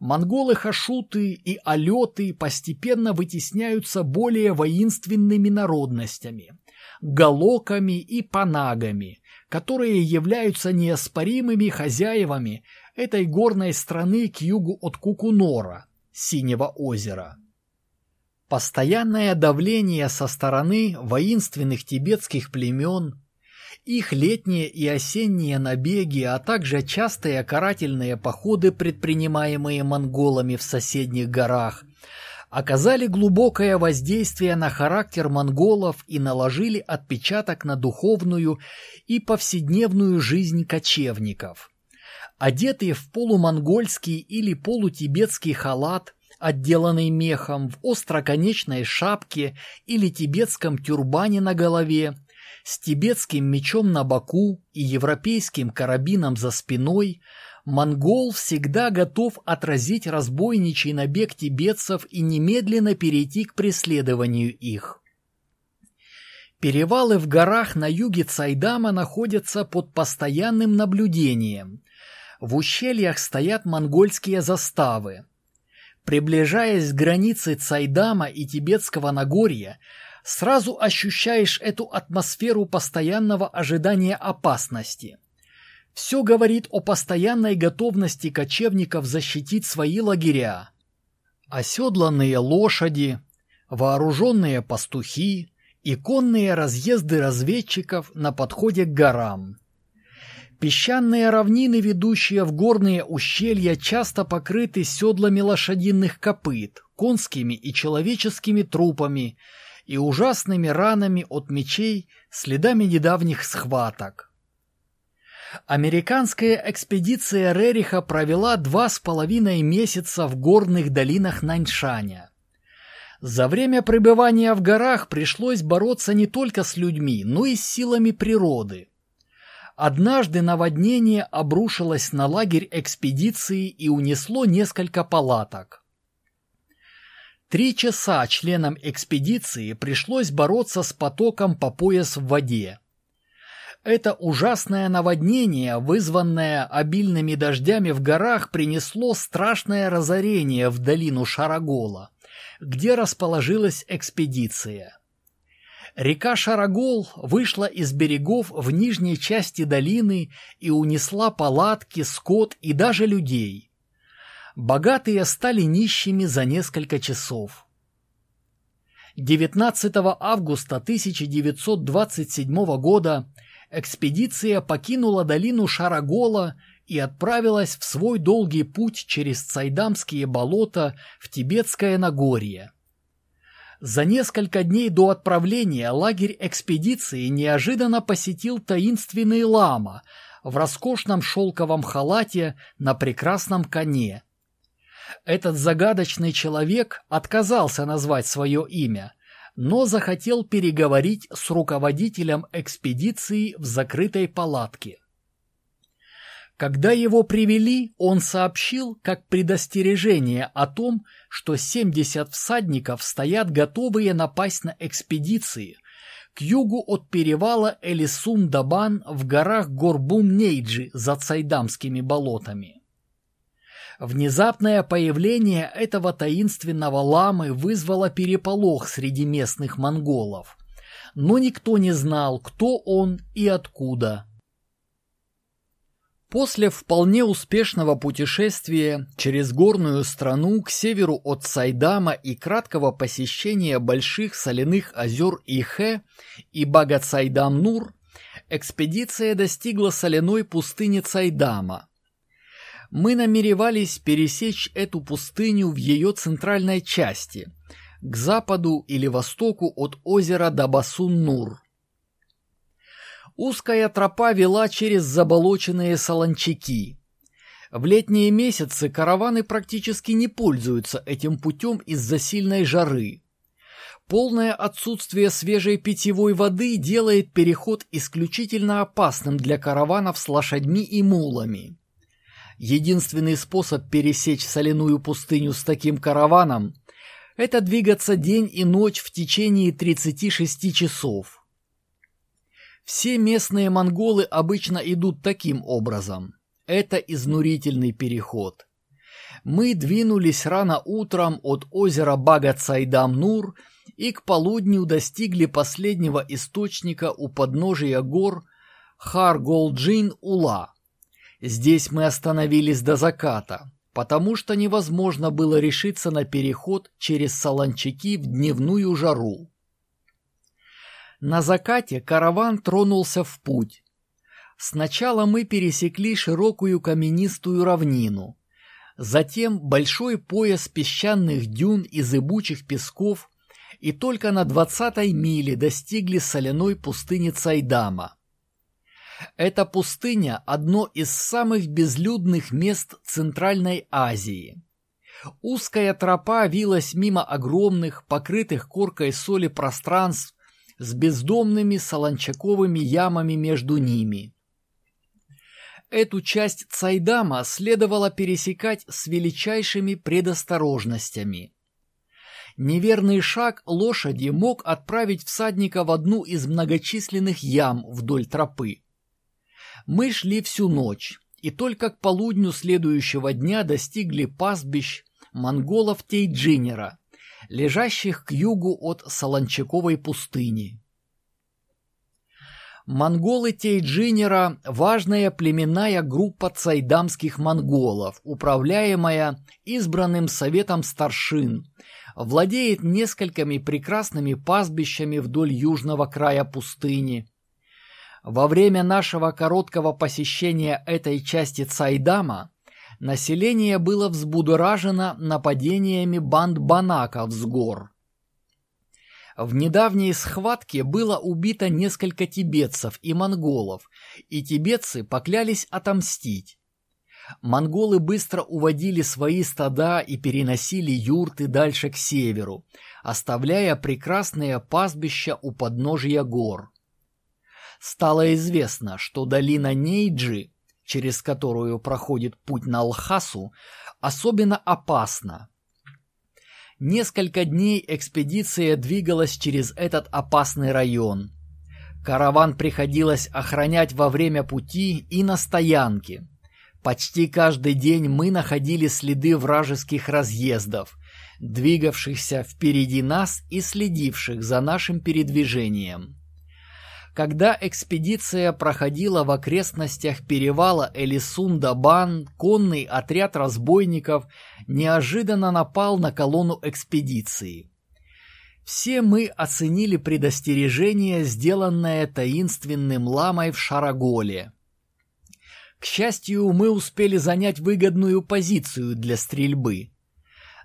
монголы-хашуты и алеты постепенно вытесняются более воинственными народностями – галоками и панагами, которые являются неоспоримыми хозяевами этой горной страны к югу от Кукунора, Синего озера. Постоянное давление со стороны воинственных тибетских племен, их летние и осенние набеги, а также частые карательные походы, предпринимаемые монголами в соседних горах, оказали глубокое воздействие на характер монголов и наложили отпечаток на духовную и повседневную жизнь кочевников. Одетые в полумонгольский или полутибетский халат, отделанный мехом в остроконечной шапке или тибетском тюрбане на голове, с тибетским мечом на боку и европейским карабином за спиной, монгол всегда готов отразить разбойничий набег тибетцев и немедленно перейти к преследованию их. Перевалы в горах на юге Цайдама находятся под постоянным наблюдением, в ущельях стоят монгольские заставы. Приближаясь к границе Цайдама и Тибетского Нагорья, сразу ощущаешь эту атмосферу постоянного ожидания опасности. Все говорит о постоянной готовности кочевников защитить свои лагеря. Оседланные лошади, вооруженные пастухи и конные разъезды разведчиков на подходе к горам – Песчаные равнины, ведущие в горные ущелья, часто покрыты седлами лошадиных копыт, конскими и человеческими трупами и ужасными ранами от мечей, следами недавних схваток. Американская экспедиция Рериха провела два с половиной месяца в горных долинах Наньшаня. За время пребывания в горах пришлось бороться не только с людьми, но и с силами природы. Однажды наводнение обрушилось на лагерь экспедиции и унесло несколько палаток. Три часа членам экспедиции пришлось бороться с потоком по пояс в воде. Это ужасное наводнение, вызванное обильными дождями в горах, принесло страшное разорение в долину Шарагола, где расположилась экспедиция. Река Шарагол вышла из берегов в нижней части долины и унесла палатки, скот и даже людей. Богатые стали нищими за несколько часов. 19 августа 1927 года экспедиция покинула долину Шарагола и отправилась в свой долгий путь через Цайдамские болота в Тибетское Нагорье. За несколько дней до отправления лагерь экспедиции неожиданно посетил таинственный лама в роскошном шелковом халате на прекрасном коне. Этот загадочный человек отказался назвать свое имя, но захотел переговорить с руководителем экспедиции в закрытой палатке. Когда его привели, он сообщил как предостережение о том, что 70 всадников стоят готовые напасть на экспедиции к югу от перевала Элисун-Дабан в горах Горбун-Нейджи за Цайдамскими болотами. Внезапное появление этого таинственного ламы вызвало переполох среди местных монголов, но никто не знал, кто он и откуда – После вполне успешного путешествия через горную страну к северу от Сайдама и краткого посещения больших соляных озер Ихе и Багацайдам-Нур, экспедиция достигла соляной пустыни Цайдама. Мы намеревались пересечь эту пустыню в ее центральной части, к западу или востоку от озера Дабасун-Нур. Узкая тропа вела через заболоченные солончаки. В летние месяцы караваны практически не пользуются этим путем из-за сильной жары. Полное отсутствие свежей питьевой воды делает переход исключительно опасным для караванов с лошадьми и мулами. Единственный способ пересечь соляную пустыню с таким караваном – это двигаться день и ночь в течение 36 часов. Все местные монголы обычно идут таким образом. Это изнурительный переход. Мы двинулись рано утром от озера Бага-Цайдам-Нур и к полудню достигли последнего источника у подножия гор Хар-Голджин-Ула. Здесь мы остановились до заката, потому что невозможно было решиться на переход через Солончаки в дневную жару. На закате караван тронулся в путь. Сначала мы пересекли широкую каменистую равнину, затем большой пояс песчаных дюн и зыбучих песков и только на двадцатой миле достигли соляной пустыни Цайдама. Эта пустыня – одно из самых безлюдных мест Центральной Азии. Узкая тропа вилась мимо огромных, покрытых коркой соли пространств с бездомными солончаковыми ямами между ними. Эту часть Цайдама следовало пересекать с величайшими предосторожностями. Неверный шаг лошади мог отправить всадника в одну из многочисленных ям вдоль тропы. Мы шли всю ночь, и только к полудню следующего дня достигли пастбищ монголов Тейджинера, лежащих к югу от Солончаковой пустыни. Монголы Тейджинера – важная племенная группа цайдамских монголов, управляемая избранным советом старшин, владеет несколькими прекрасными пастбищами вдоль южного края пустыни. Во время нашего короткого посещения этой части Цайдама население было взбудоражено нападениями банд банаков с гор. В недавней схватке было убито несколько тибетцев и монголов, и тибетцы поклялись отомстить. Монголы быстро уводили свои стада и переносили юрты дальше к северу, оставляя прекрасные пастбища у подножия гор. Стало известно, что долина Нейджи через которую проходит путь на Алхасу, особенно опасна. Несколько дней экспедиция двигалась через этот опасный район. Караван приходилось охранять во время пути и на стоянке. Почти каждый день мы находили следы вражеских разъездов, двигавшихся впереди нас и следивших за нашим передвижением. Когда экспедиция проходила в окрестностях перевала Элисун-Дабан, конный отряд разбойников неожиданно напал на колонну экспедиции. Все мы оценили предостережение, сделанное таинственным ламой в Шараголе. К счастью, мы успели занять выгодную позицию для стрельбы.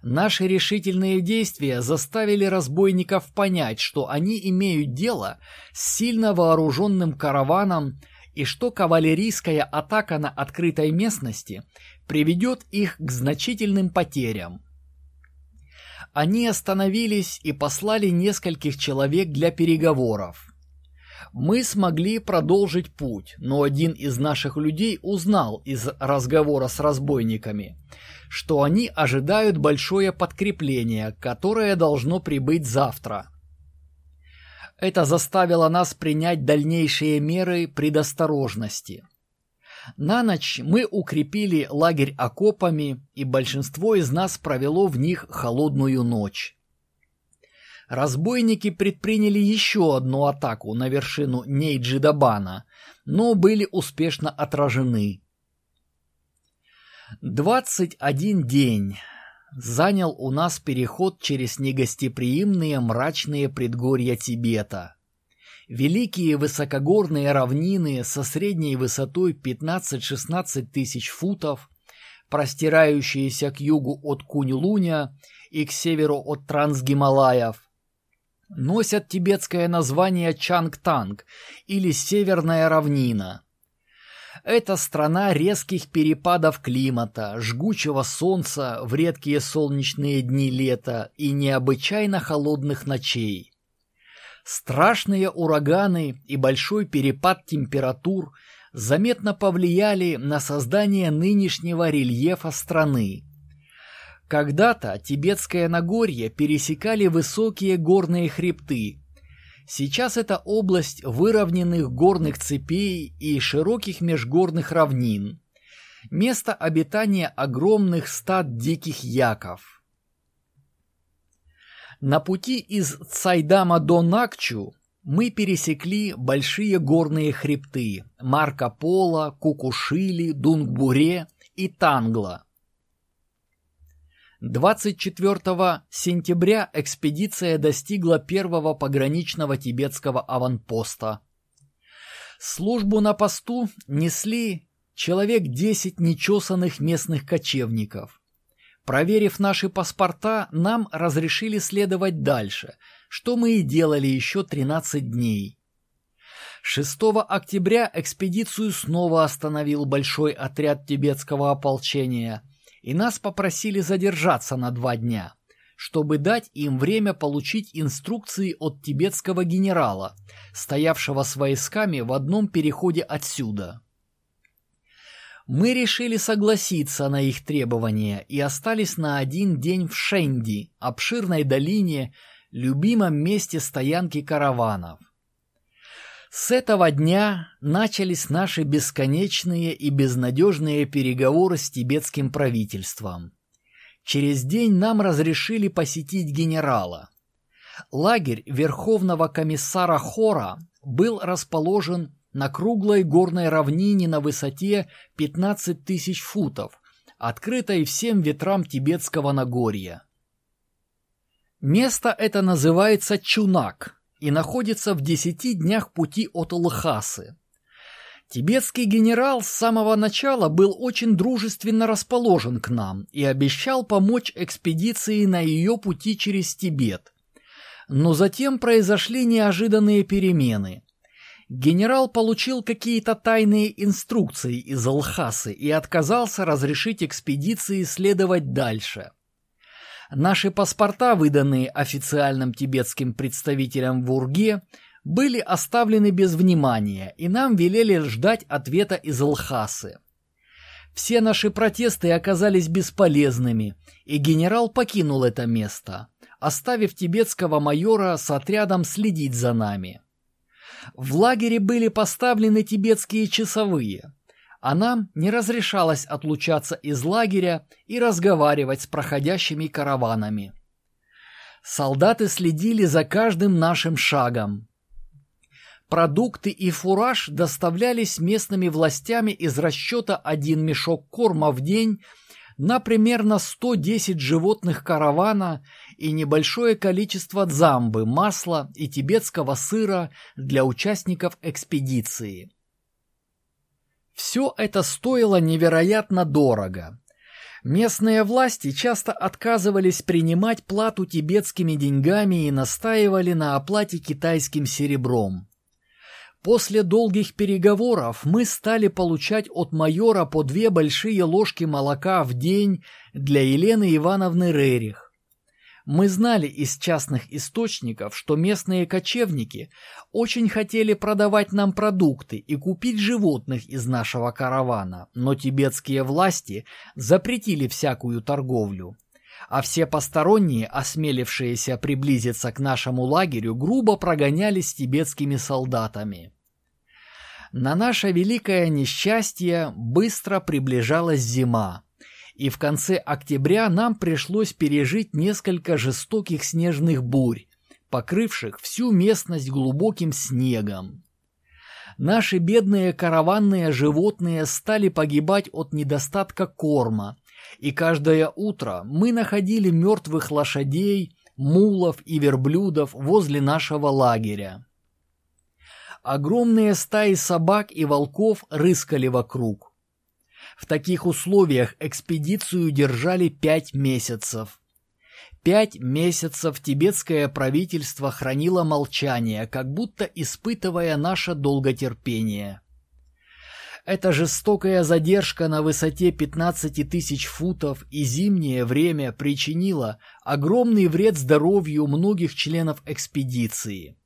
Наши решительные действия заставили разбойников понять, что они имеют дело с сильно вооруженным караваном и что кавалерийская атака на открытой местности приведет их к значительным потерям. Они остановились и послали нескольких человек для переговоров. Мы смогли продолжить путь, но один из наших людей узнал из разговора с разбойниками, что они ожидают большое подкрепление, которое должно прибыть завтра. Это заставило нас принять дальнейшие меры предосторожности. На ночь мы укрепили лагерь окопами, и большинство из нас провело в них холодную ночь. Разбойники предприняли еще одну атаку на вершину Нейджидабана, но были успешно отражены. 21 день занял у нас переход через негостеприимные мрачные предгорья Тибета. Великие высокогорные равнины со средней высотой 15-16 тысяч футов, простирающиеся к югу от Кунь-Луня и к северу от Трансгималаев, носят тибетское название Чангтанг или Северная равнина. Это страна резких перепадов климата, жгучего солнца в редкие солнечные дни лета и необычайно холодных ночей. Страшные ураганы и большой перепад температур заметно повлияли на создание нынешнего рельефа страны. Когда-то Тибетское Нагорье пересекали высокие горные хребты. Сейчас это область выровненных горных цепей и широких межгорных равнин. Место обитания огромных стад диких яков. На пути из Цайдама до Накчу мы пересекли большие горные хребты Марко Поло, Кукушили, Дунгбуре и Тангла. 24 сентября экспедиция достигла первого пограничного тибетского аванпоста. Службу на посту несли человек 10 нечесанных местных кочевников. Проверив наши паспорта, нам разрешили следовать дальше, что мы и делали еще 13 дней. 6 октября экспедицию снова остановил большой отряд тибетского ополчения, и нас попросили задержаться на два дня, чтобы дать им время получить инструкции от тибетского генерала, стоявшего с войсками в одном переходе отсюда мы решили согласиться на их требования и остались на один день в Шенди, обширной долине, любимом месте стоянки караванов. С этого дня начались наши бесконечные и безнадежные переговоры с тибетским правительством. Через день нам разрешили посетить генерала. Лагерь Верховного комиссара Хора был расположен на круглой горной равнине на высоте 15 тысяч футов, открытой всем ветрам Тибетского Нагорья. Место это называется Чунак и находится в десяти днях пути от Лхасы. Тибетский генерал с самого начала был очень дружественно расположен к нам и обещал помочь экспедиции на ее пути через Тибет. Но затем произошли неожиданные перемены – Генерал получил какие-то тайные инструкции из Алхасы и отказался разрешить экспедиции следовать дальше. Наши паспорта, выданные официальным тибетским представителям в Урге, были оставлены без внимания, и нам велели ждать ответа из Алхасы. Все наши протесты оказались бесполезными, и генерал покинул это место, оставив тибетского майора с отрядом следить за нами. В лагере были поставлены тибетские часовые, а нам не разрешалось отлучаться из лагеря и разговаривать с проходящими караванами. Солдаты следили за каждым нашим шагом. Продукты и фураж доставлялись местными властями из расчета один мешок корма в день на примерно 110 животных каравана и небольшое количество дзамбы, масла и тибетского сыра для участников экспедиции. Все это стоило невероятно дорого. Местные власти часто отказывались принимать плату тибетскими деньгами и настаивали на оплате китайским серебром. После долгих переговоров мы стали получать от майора по две большие ложки молока в день для Елены Ивановны Рерих. Мы знали из частных источников, что местные кочевники очень хотели продавать нам продукты и купить животных из нашего каравана, но тибетские власти запретили всякую торговлю. А все посторонние, осмелившиеся приблизиться к нашему лагерю, грубо прогонялись тибетскими солдатами. На наше великое несчастье быстро приближалась зима и в конце октября нам пришлось пережить несколько жестоких снежных бурь, покрывших всю местность глубоким снегом. Наши бедные караванные животные стали погибать от недостатка корма, и каждое утро мы находили мертвых лошадей, мулов и верблюдов возле нашего лагеря. Огромные стаи собак и волков рыскали вокруг. В таких условиях экспедицию держали пять месяцев. Пять месяцев тибетское правительство хранило молчание, как будто испытывая наше долготерпение. Эта жестокая задержка на высоте 15 тысяч футов и зимнее время причинила огромный вред здоровью многих членов экспедиции.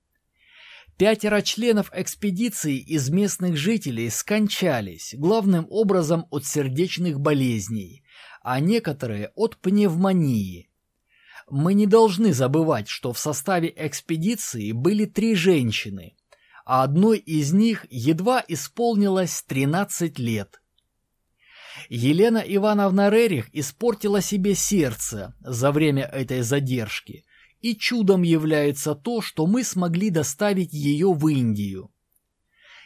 Пятеро членов экспедиции из местных жителей скончались, главным образом от сердечных болезней, а некоторые от пневмонии. Мы не должны забывать, что в составе экспедиции были три женщины, а одной из них едва исполнилось 13 лет. Елена Ивановна Рерих испортила себе сердце за время этой задержки, и чудом является то, что мы смогли доставить ее в Индию.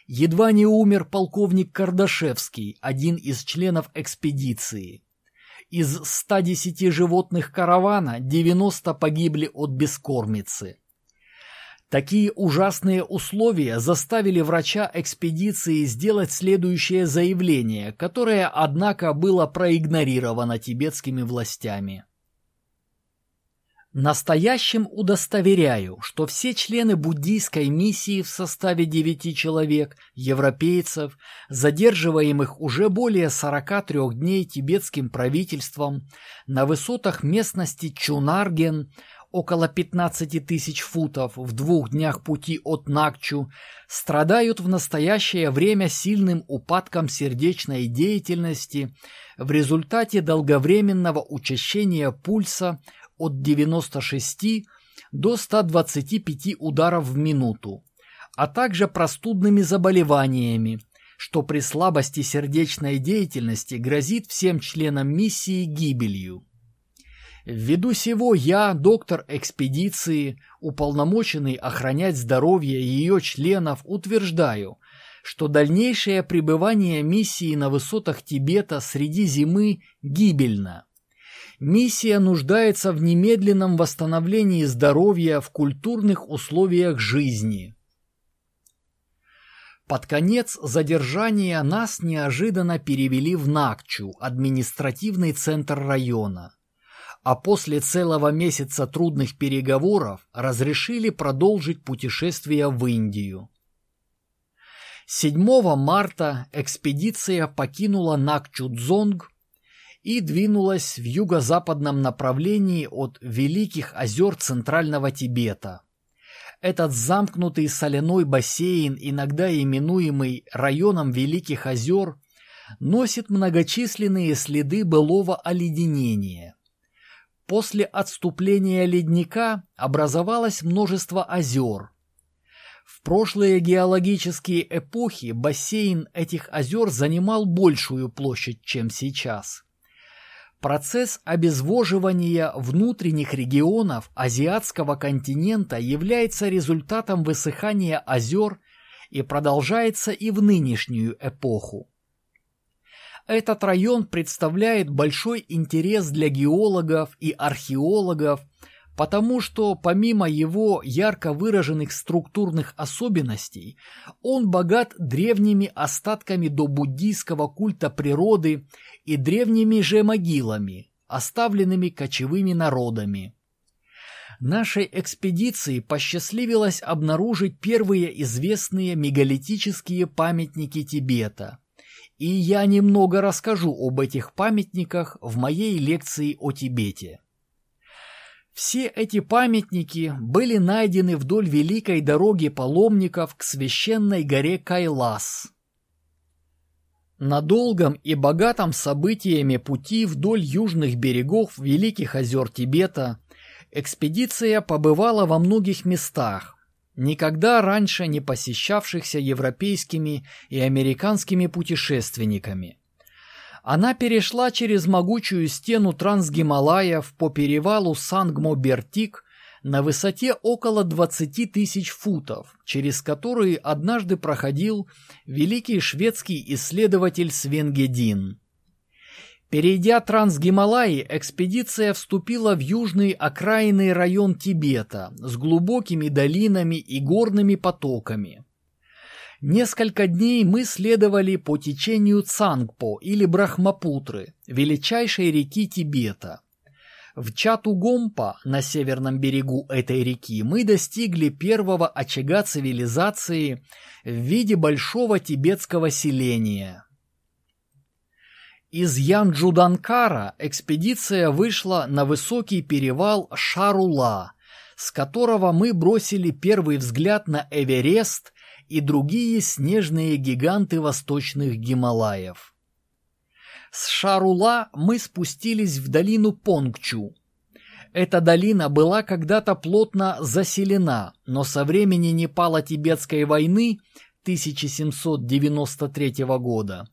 Едва не умер полковник Кардашевский, один из членов экспедиции. Из 110 животных каравана 90 погибли от бескормицы. Такие ужасные условия заставили врача экспедиции сделать следующее заявление, которое, однако, было проигнорировано тибетскими властями. Настоящим удостоверяю, что все члены буддийской миссии в составе девяти человек, европейцев, задерживаемых уже более 43 дней тибетским правительством на высотах местности Чунарген, около 15 тысяч футов в двух днях пути от Накчу, страдают в настоящее время сильным упадком сердечной деятельности в результате долговременного учащения пульса от 96 до 125 ударов в минуту, а также простудными заболеваниями, что при слабости сердечной деятельности грозит всем членам миссии гибелью. Ввиду сего я, доктор экспедиции, уполномоченный охранять здоровье ее членов, утверждаю, что дальнейшее пребывание миссии на высотах Тибета среди зимы гибельно. Миссия нуждается в немедленном восстановлении здоровья в культурных условиях жизни. Под конец задержания нас неожиданно перевели в Накчу, административный центр района. А после целого месяца трудных переговоров разрешили продолжить путешествие в Индию. 7 марта экспедиция покинула Накчу-Дзонг и двинулась в юго-западном направлении от Великих озер Центрального Тибета. Этот замкнутый соляной бассейн, иногда именуемый районом Великих озер, носит многочисленные следы былого оледенения. После отступления ледника образовалось множество озер. В прошлые геологические эпохи бассейн этих озер занимал большую площадь, чем сейчас. Процесс обезвоживания внутренних регионов азиатского континента является результатом высыхания озер и продолжается и в нынешнюю эпоху. Этот район представляет большой интерес для геологов и археологов, потому что помимо его ярко выраженных структурных особенностей, он богат древними остатками до буддийского культа природы и древними же могилами, оставленными кочевыми народами. Нашей экспедиции посчастливилось обнаружить первые известные мегалитические памятники Тибета. И я немного расскажу об этих памятниках в моей лекции о Тибете. Все эти памятники были найдены вдоль великой дороги паломников к священной горе Кайлас. На долгом и богатом событиями пути вдоль южных берегов Великих озер Тибета экспедиция побывала во многих местах, никогда раньше не посещавшихся европейскими и американскими путешественниками. Она перешла через могучую стену Трансгималаев по перевалу Сангмо-Бертик на высоте около 20 тысяч футов, через которые однажды проходил великий шведский исследователь Свенгедин. Перейдя Трансгималаи, экспедиция вступила в южный окраинный район Тибета с глубокими долинами и горными потоками. Несколько дней мы следовали по течению Цангпо или Брахмапутры, величайшей реки Тибета. В Чатугомпа, на северном берегу этой реки, мы достигли первого очага цивилизации в виде большого тибетского селения. Из Янджуданкара экспедиция вышла на высокий перевал Шарула, с которого мы бросили первый взгляд на Эверест и другие снежные гиганты восточных Гималаев. С Шарула мы спустились в долину Понгчу. Эта долина была когда-то плотно заселена, но со времени Непало-Тибетской войны 1793 года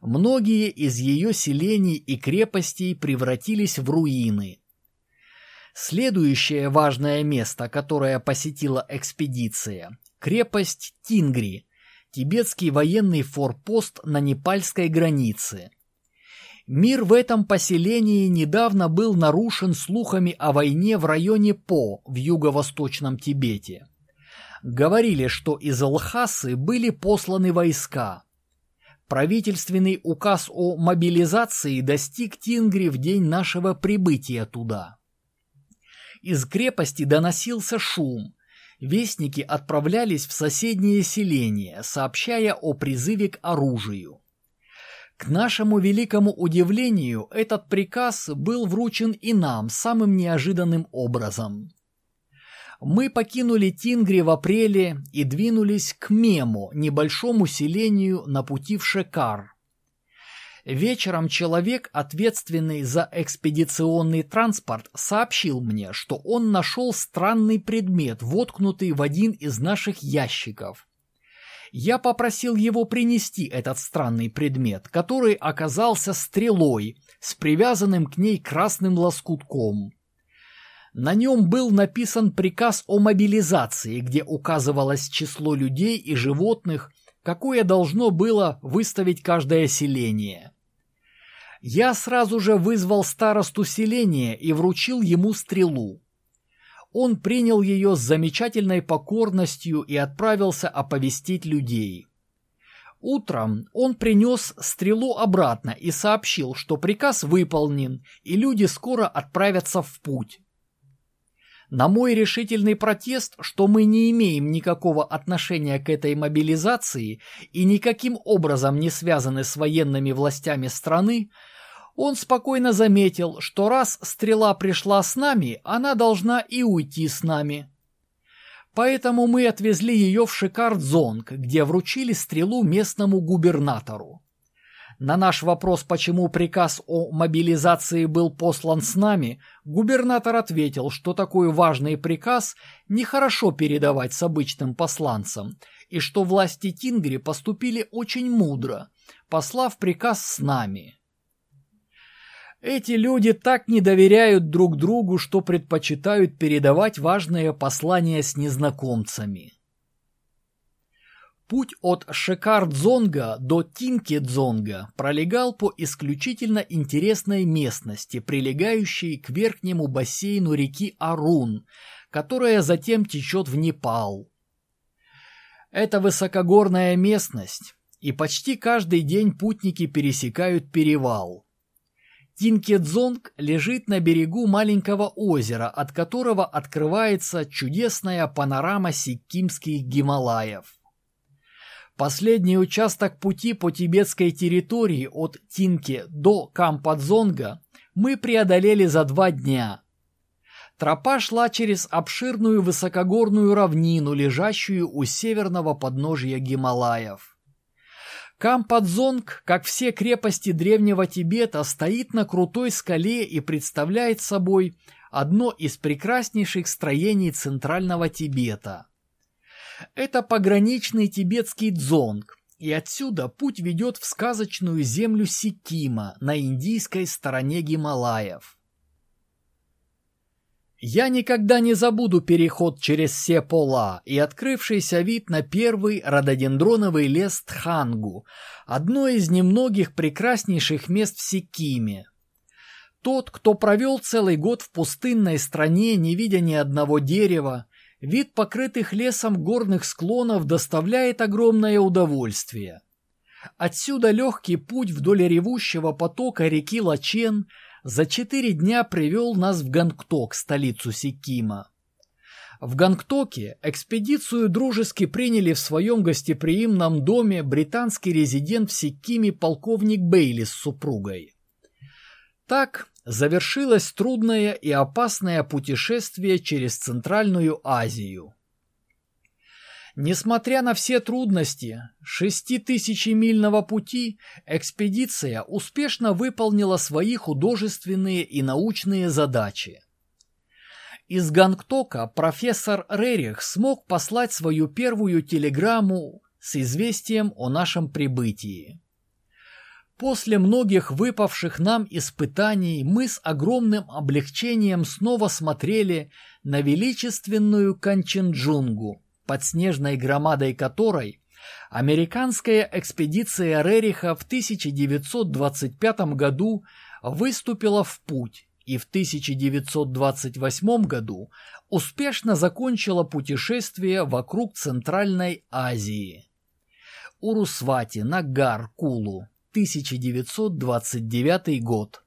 многие из ее селений и крепостей превратились в руины. Следующее важное место, которое посетила экспедиция Крепость Тингри, тибетский военный форпост на непальской границе. Мир в этом поселении недавно был нарушен слухами о войне в районе По в юго-восточном Тибете. Говорили, что из Лхасы были посланы войска. Правительственный указ о мобилизации достиг Тингри в день нашего прибытия туда. Из крепости доносился шум, вестники отправлялись в соседние селения, сообщая о призыве к оружию. К нашему великому удивлению, этот приказ был вручен и нам самым неожиданным образом. Мы покинули Тингри в апреле и двинулись к Мему, небольшому селению на пути в Шекар. Вечером человек, ответственный за экспедиционный транспорт, сообщил мне, что он нашел странный предмет, воткнутый в один из наших ящиков. Я попросил его принести этот странный предмет, который оказался стрелой с привязанным к ней красным лоскутком. На нем был написан приказ о мобилизации, где указывалось число людей и животных, какое должно было выставить каждое селение. Я сразу же вызвал старосту селения и вручил ему стрелу. Он принял ее с замечательной покорностью и отправился оповестить людей. Утром он принес стрелу обратно и сообщил, что приказ выполнен, и люди скоро отправятся в путь. На мой решительный протест, что мы не имеем никакого отношения к этой мобилизации и никаким образом не связаны с военными властями страны, он спокойно заметил, что раз стрела пришла с нами, она должна и уйти с нами. Поэтому мы отвезли ее в Шикардзонг, где вручили стрелу местному губернатору. На наш вопрос, почему приказ о мобилизации был послан с нами, губернатор ответил, что такой важный приказ нехорошо передавать с обычным посланцем, и что власти Тингри поступили очень мудро, послав приказ с нами. Эти люди так не доверяют друг другу, что предпочитают передавать важные послания с незнакомцами. Путь от Шекар-Дзонга до Тинке-Дзонга пролегал по исключительно интересной местности, прилегающей к верхнему бассейну реки Арун, которая затем течет в Непал. Это высокогорная местность, и почти каждый день путники пересекают перевал. Тинкедзонг лежит на берегу маленького озера, от которого открывается чудесная панорама Сиккимских Гималаев. Последний участок пути по тибетской территории от Тинки до Кампадзонга мы преодолели за два дня. Тропа шла через обширную высокогорную равнину, лежащую у северного подножия Гималаев. Кампадзонг, как все крепости древнего Тибета, стоит на крутой скале и представляет собой одно из прекраснейших строений центрального Тибета. Это пограничный тибетский дзонг, и отсюда путь ведет в сказочную землю Сикима на индийской стороне Гималаев. Я никогда не забуду переход через все пола и открывшийся вид на первый рододендроновый лес Тхангу, одно из немногих прекраснейших мест в Сикиме. Тот, кто провел целый год в пустынной стране, не видя ни одного дерева, вид покрытых лесом горных склонов доставляет огромное удовольствие. Отсюда легкий путь вдоль ревущего потока реки Лачен – за четыре дня привел нас в Гангток, столицу Сикима. В Гангтоке экспедицию дружески приняли в своем гостеприимном доме британский резидент в Сикиме полковник Бейли с супругой. Так завершилось трудное и опасное путешествие через Центральную Азию. Несмотря на все трудности шеститысячемильного пути, экспедиция успешно выполнила свои художественные и научные задачи. Из Гангтока профессор Рерих смог послать свою первую телеграмму с известием о нашем прибытии. После многих выпавших нам испытаний мы с огромным облегчением снова смотрели на величественную Канченджунгу, под снежной громадой которой американская экспедиция Рериха в 1925 году выступила в путь и в 1928 году успешно закончила путешествие вокруг Центральной Азии. Урусвати, Нагар, Кулу, 1929 год.